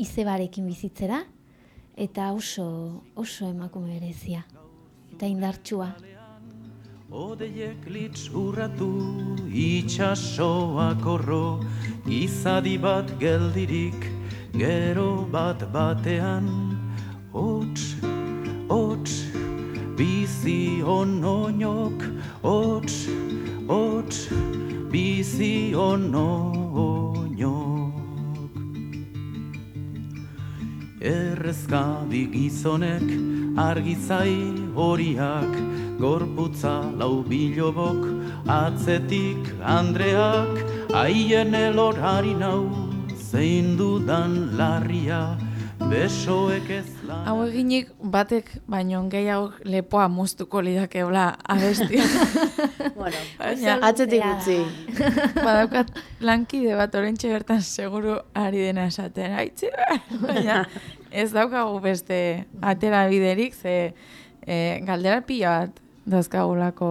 izebarekin bizitzera, eta oso, oso emakume berezia, eta indartsua. Odeiek litz urratu, itxasoak orro, izadi bat geldirik, gero bat batean, hots, hots, bizi on oinok, hots, hots, bizi on oinok. Errezkabi gizonek argizai horiak Gorputza lau bilobok atzetik Andreak Aien elorari nau zein dudan larria Besoek ez Hau eginik batek baino gehiago lepoa moztuko lidakeola abestia. Bueno, Baina atzetik utzi. badaukat lankide bat orentxe bertan seguru ari dena esaten. Aitzi, baina ez daukagu beste atera biderik, ze e, galdera pila bat dauzkagulako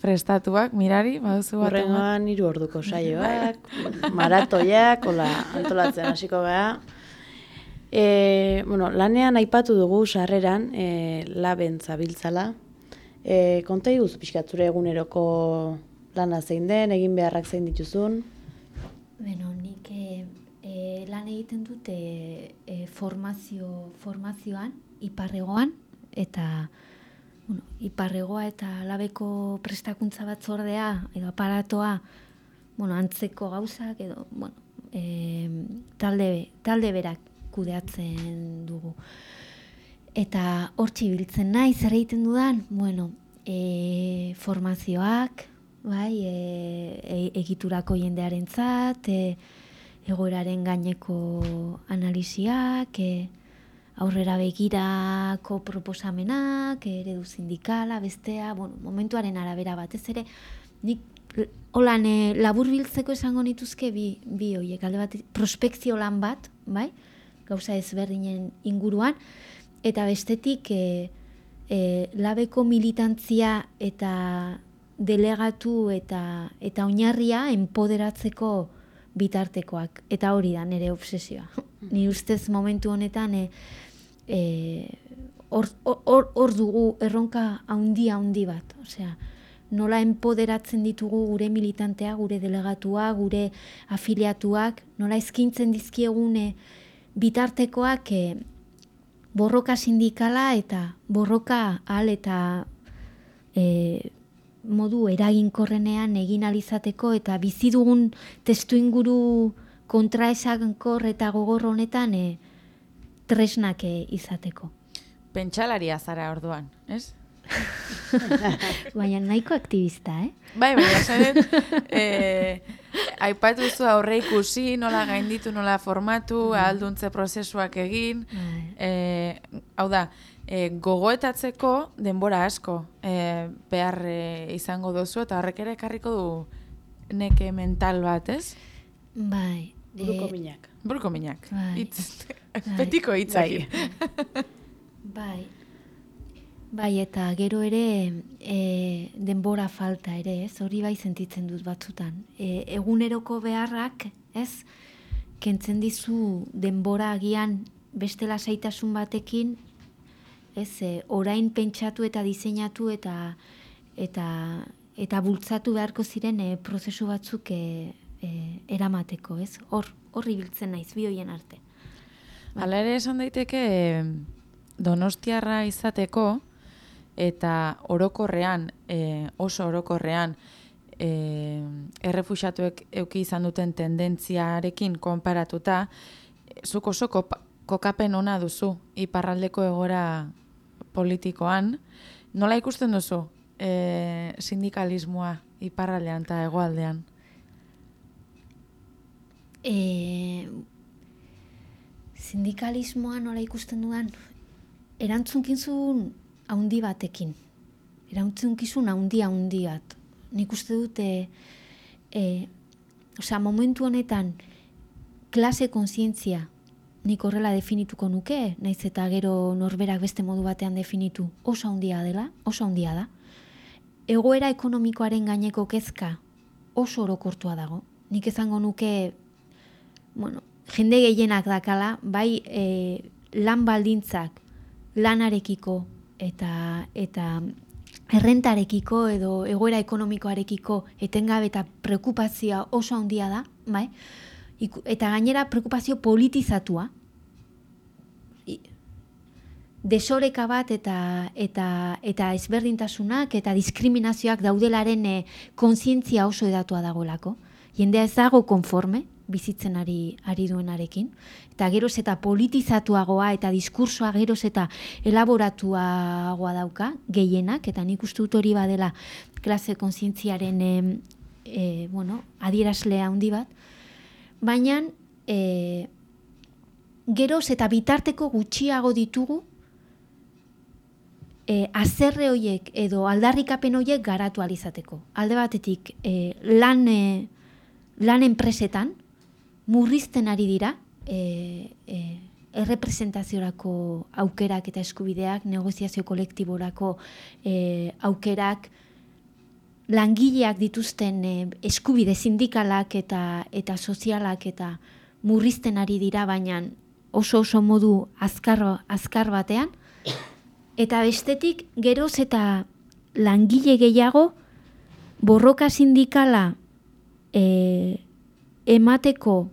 prestatuak, mirari, baduzu bat? Horrengoan hiru orduko saioak, maratoiak, hola, antolatzen hasiko gara. E, bueno, lanean aipatu dugu sarreran, e, laben zabiltzala. E, konta iguz pixkat zure eguneroko lana zein den, egin beharrak zein dituzun. Beno, nik e, e, lan egiten dut e, e, formazio, formazioan, iparregoan, eta bueno, iparregoa eta labeko prestakuntza batzordea, edo aparatoa, bueno, antzeko gauzak, edo, bueno, e, talde, talde berak kudeatzen dugu. Eta hortxe ibiltzen nahi, zer egiten dudan? Bueno, e, formazioak, bai, e, e, egiturako jendearentzat, e, egoeraren gaineko analisiak, e, aurrera begirako proposamenak, eredu sindikala, bestea, bueno, momentuaren arabera batez ere, nik holan e, labur biltzeko esango nituzke bi, bi hoiek, alde bat, prospekzio lan bat, bai, gauza ezberdinen inguruan, eta bestetik e, e, labeko militantzia eta delegatu eta eta oinarria enpoderatzeko bitartekoak. Eta hori da nire obsesioa. Ni ustez momentu honetan e, e, hor, hor, hor dugu erronka haundi haundi bat. Osea, nola enpoderatzen ditugu gure militantea, gure delegatua, gure afiliatuak, nola eskintzen dizkiegune bitartekoak e, borroka sindikala eta borroka al eta e, modu eraginkorrenean egin alizateko eta bizi dugun testu inguru kontraesankor eta gogor honetan e, tresnak e, izateko. Pentsalaria zara orduan, ez? Baina nahiko aktivista, eh? Bai, bai, esanet, eh, aipatu zu aurre ikusi, nola gainditu, nola formatu, alduntze prozesuak egin, Bai. eh, hau da, eh, gogoetatzeko denbora asko eh, behar eh, izango duzu, eta horrek ere ekarriko du neke mental bat, ez? Bai. Buruko eh, minak. Buruko minak. Bai. Hitz, betiko hitzakin. Bai. Bai, eta gero ere e, denbora falta ere, ez? Hori bai sentitzen dut batzutan. E, eguneroko beharrak, ez? Kentzen dizu denbora agian beste lasaitasun batekin, ez? E, orain pentsatu eta diseinatu eta eta eta bultzatu beharko ziren e, prozesu batzuk e, e, eramateko, ez? Hor, hor ibiltzen naiz bi hoien arte. Hala ere esan daiteke donostiarra izateko eta orokorrean, e, oso orokorrean, e, errefuxatuek euki izan duten tendentziarekin konparatuta, zuk oso kokapen ona duzu iparraldeko egora politikoan. Nola ikusten duzu e, sindikalismoa iparraldean eta hegoaldean? E, sindikalismoa nola ikusten dudan, erantzunkinzun haundi batekin. Erantzunkizun haundi haundi bat. Nik uste dute, e, osea, momentu honetan, klase kontzientzia nik horrela definituko nuke, naiz eta gero norberak beste modu batean definitu, oso handia dela, oso handia da. Egoera ekonomikoaren gaineko kezka oso orokortua dago. Nik ezango nuke bueno, jende gehienak dakala, bai e, lan baldintzak lanarekiko eta eta errentarekiko edo egoera ekonomikoarekiko etengabe eta preokupazioa oso handia da, bai? Eta gainera preokupazio politizatua. Desoreka bat eta eta eta ezberdintasunak eta diskriminazioak daudelaren e, kontzientzia oso edatua dagoelako. Jendea ez dago konforme bizitzen ari ari duenarekin. Eta geroz eta politizatuagoa eta diskursoa geroz eta elaboratuagoa dauka gehienak. Eta nik uste dut hori badela klase kontzientziaren e, e, bueno, adierazle handi bat. Baina e, geroz eta bitarteko gutxiago ditugu e, azerre hoiek edo aldarrikapen hoiek garatu alizateko. Alde batetik e, lan, e, lan enpresetan murrizten ari dira e, e, errepresentaziorako aukerak eta eskubideak, negoziazio kolektiborako e, aukerak, langileak dituzten e, eskubide sindikalak eta eta sozialak eta murrizten ari dira baina oso oso modu azkar azkar batean. Eta bestetik geroz eta langile gehiago borroka sindikala e, emateko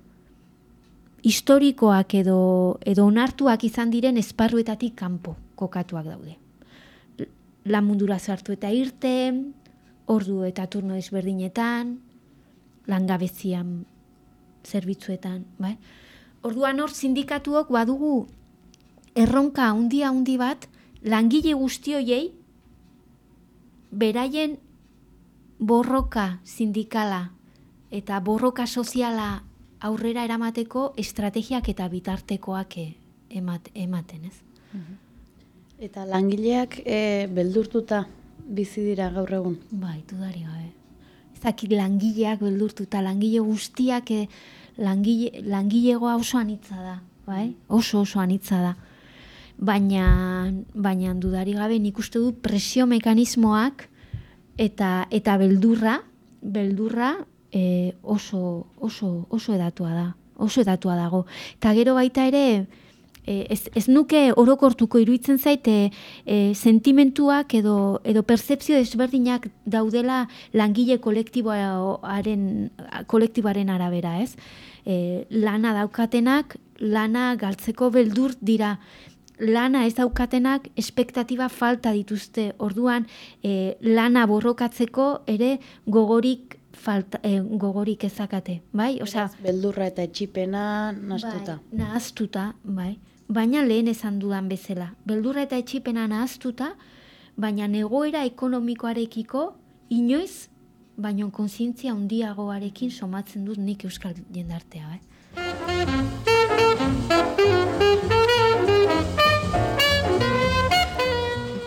historikoak edo edo onartuak izan diren esparruetatik kanpo kokatuak daude. L- Lan mundura sartu eta irte, ordu eta turno desberdinetan, langabezian zerbitzuetan, bai? Orduan hor sindikatuok badugu erronka handi handi bat langile guzti hoiei beraien borroka sindikala eta borroka soziala aurrera eramateko estrategiak eta bitartekoak e- emat, ematen, ez? Eta langileak e, beldurtuta bizi dira gaur egun. Bai, dudari gabe. Ez dakit langileak beldurtuta, langile guztiak e, langile, langilegoa oso anitza da, bai? Oso oso anitza da. Baina, baina dudari gabe nik uste dut presio mekanismoak eta eta beldurra, beldurra e, oso, oso, oso edatua da, oso edatua dago. Eta gero baita ere, e, ez, ez nuke orokortuko iruditzen zaite e, sentimentuak edo, edo percepzio desberdinak daudela langile kolektiboaren, kolektiboaren arabera, ez? E, lana daukatenak, lana galtzeko beldur dira lana ez daukatenak espektatiba falta dituzte. Orduan, e, lana borrokatzeko ere gogorik falta, e, gogorik ezakate, bai? Osea, Beldurra eta etxipena nastuta. Bai, nahaztuta, bai. Baina lehen esan dudan bezala. Beldurra eta etxipena nahaztuta, baina negoera ekonomikoarekiko inoiz, baino kontzientzia handiagoarekin somatzen dut nik euskal jendartea, bai.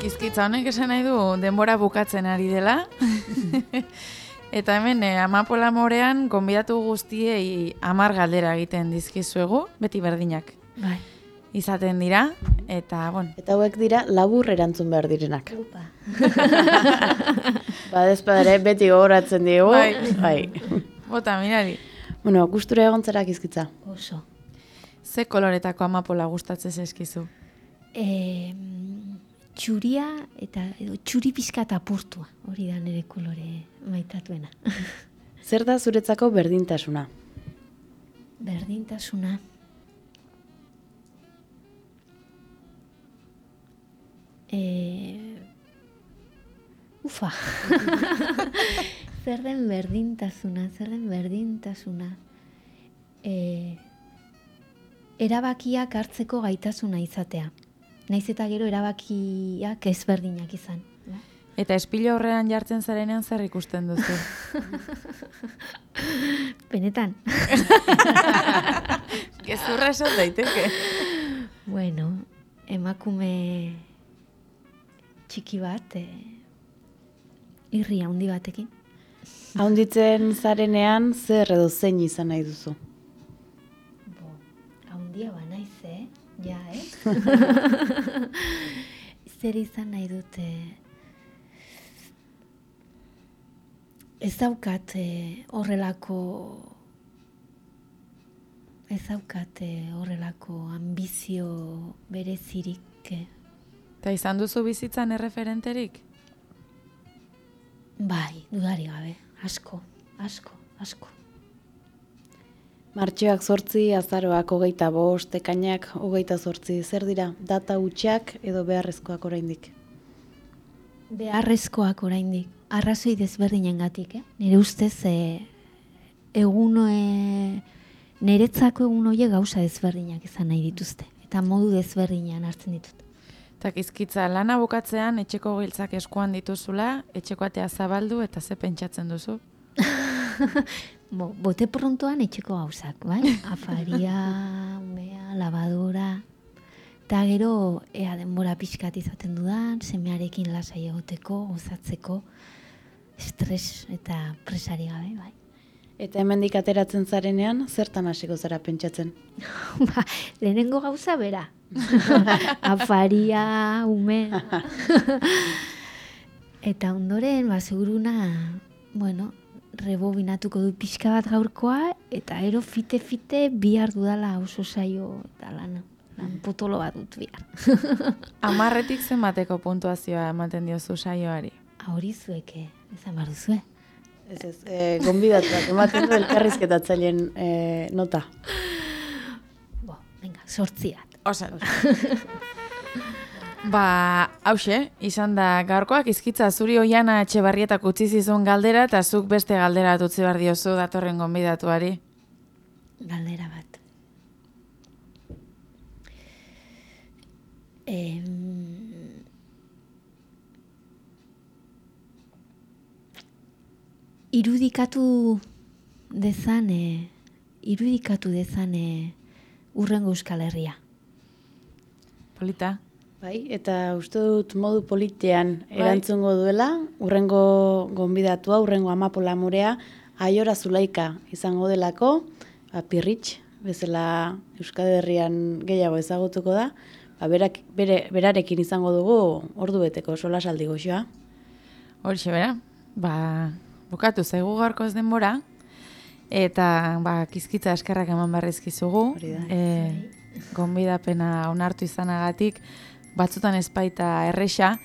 Kizkitza honek esan nahi du denbora bukatzen ari dela. Eta hemen eh, amapola morean gonbidatu guztiei amar galdera egiten dizkizuegu, beti berdinak Bai. izaten dira. Eta, bon, Eta hauek dira labur erantzun behar direnak. Upa. Ba, despadare beti gogoratzen diegu. Bai. bai. bota, mirari, Bueno, gustura egon zara kizkitza. Oso. ze koloretako amapola gustatzen zaizkizu? E, txuria eta edo txuri pixka eta apurtua. Hori da nire kolore maitatuena. Zer da zuretzako berdintasuna? Berdintasuna. E... Ufa. zer den berdintasuna, zer den berdintasuna. E... Erabakiak hartzeko gaitasuna izatea. Naiz eta gero erabakiak ezberdinak izan. Eta espilo horrean jartzen zarenean zer ikusten duzu? Benetan. Gezurra esan daiteke. Bueno, emakume txiki bat, e, irri handi batekin. Haunditzen zarenean zer edo zein izan nahi duzu? Bo, haundia ba eh? Ja, eh? Zer izan nahi dute... Ez daukat eh, horrelako... Ez daukat eh, horrelako ambizio berezirik. eh. Eta izan duzu bizitzan erreferenterik? Bai, dudari gabe. Asko, asko, asko. Martxoak zortzi, azaroak hogeita bost, ekainak hogeita zortzi, zer dira? Data utxak edo beharrezkoak oraindik? Beharrezkoak oraindik. Arrazoi desberdinengatik, eh? Nire ustez e, egun e, niretzako egun horiek gauza desberdinak izan nahi dituzte eta modu desberdinean hartzen ditut. Eta kizkitza lana bukatzean etxeko giltzak eskuan dituzula, etxeko atea zabaldu eta ze pentsatzen duzu? Bo, bote prontoan etxeko gauzak, bai? Afaria, umea, lavadora, eta gero ea denbora pixkat izaten dudan, semearekin lasai egoteko, gozatzeko, estres eta presari gabe, bai. Eta hemendik ateratzen zarenean, zertan hasiko zara pentsatzen? ba, lehenengo gauza bera. Afaria, ume. Eta ondoren, ba, seguruna, bueno, rebobinatuko du pixka bat gaurkoa, eta ero fite-fite bihar dudala oso saio eta lan, lan potolo bat dut bihar. Amarretik zenbateko puntuazioa ematen diozu saioari? Ha, Hori zueke, ezan behar duzue. Ez ez, e, gonbidatuak ematen du elkarrizketatzaileen e, nota. Bo, venga, sortzi bat. Osan. ba, hause, izan da gaurkoak izkitza zuri oiana etxebarrietak utzi zizun galdera eta zuk beste galdera utzi behar diozu datorren gonbidatuari. Galdera bat. Em, irudikatu dezane, irudikatu dezane urrengo Euskal Herria. Polita? Bai, eta uste dut modu politean erantzungo duela, urrengo gonbidatua, urrengo amapola murea, aiora zulaika izango delako, ba, pirritx, bezala Euskal Herrian gehiago ezagutuko da, ba, berak, bere, berarekin izango dugu ordu beteko solasaldi goxoa. Horixe bera, ba, bukatu zaigu gaurko ez denbora, eta ba, kizkitza eskerrak eman da. E, gonbidapena onartu izanagatik, batzutan espaita erresa,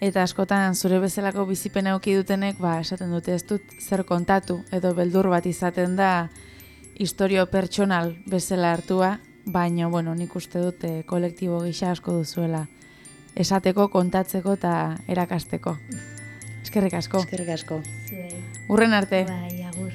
eta askotan zure bezalako bizipena eduki dutenek, ba, esaten dute ez dut zer kontatu, edo beldur bat izaten da, historio pertsonal bezala hartua, baina, bueno, nik uste dut eh, kolektibo gisa asko duzuela esateko, kontatzeko eta erakasteko. Eskerrik asko. Eskerrik asko. Zuei. Urren arte. Bai, agur.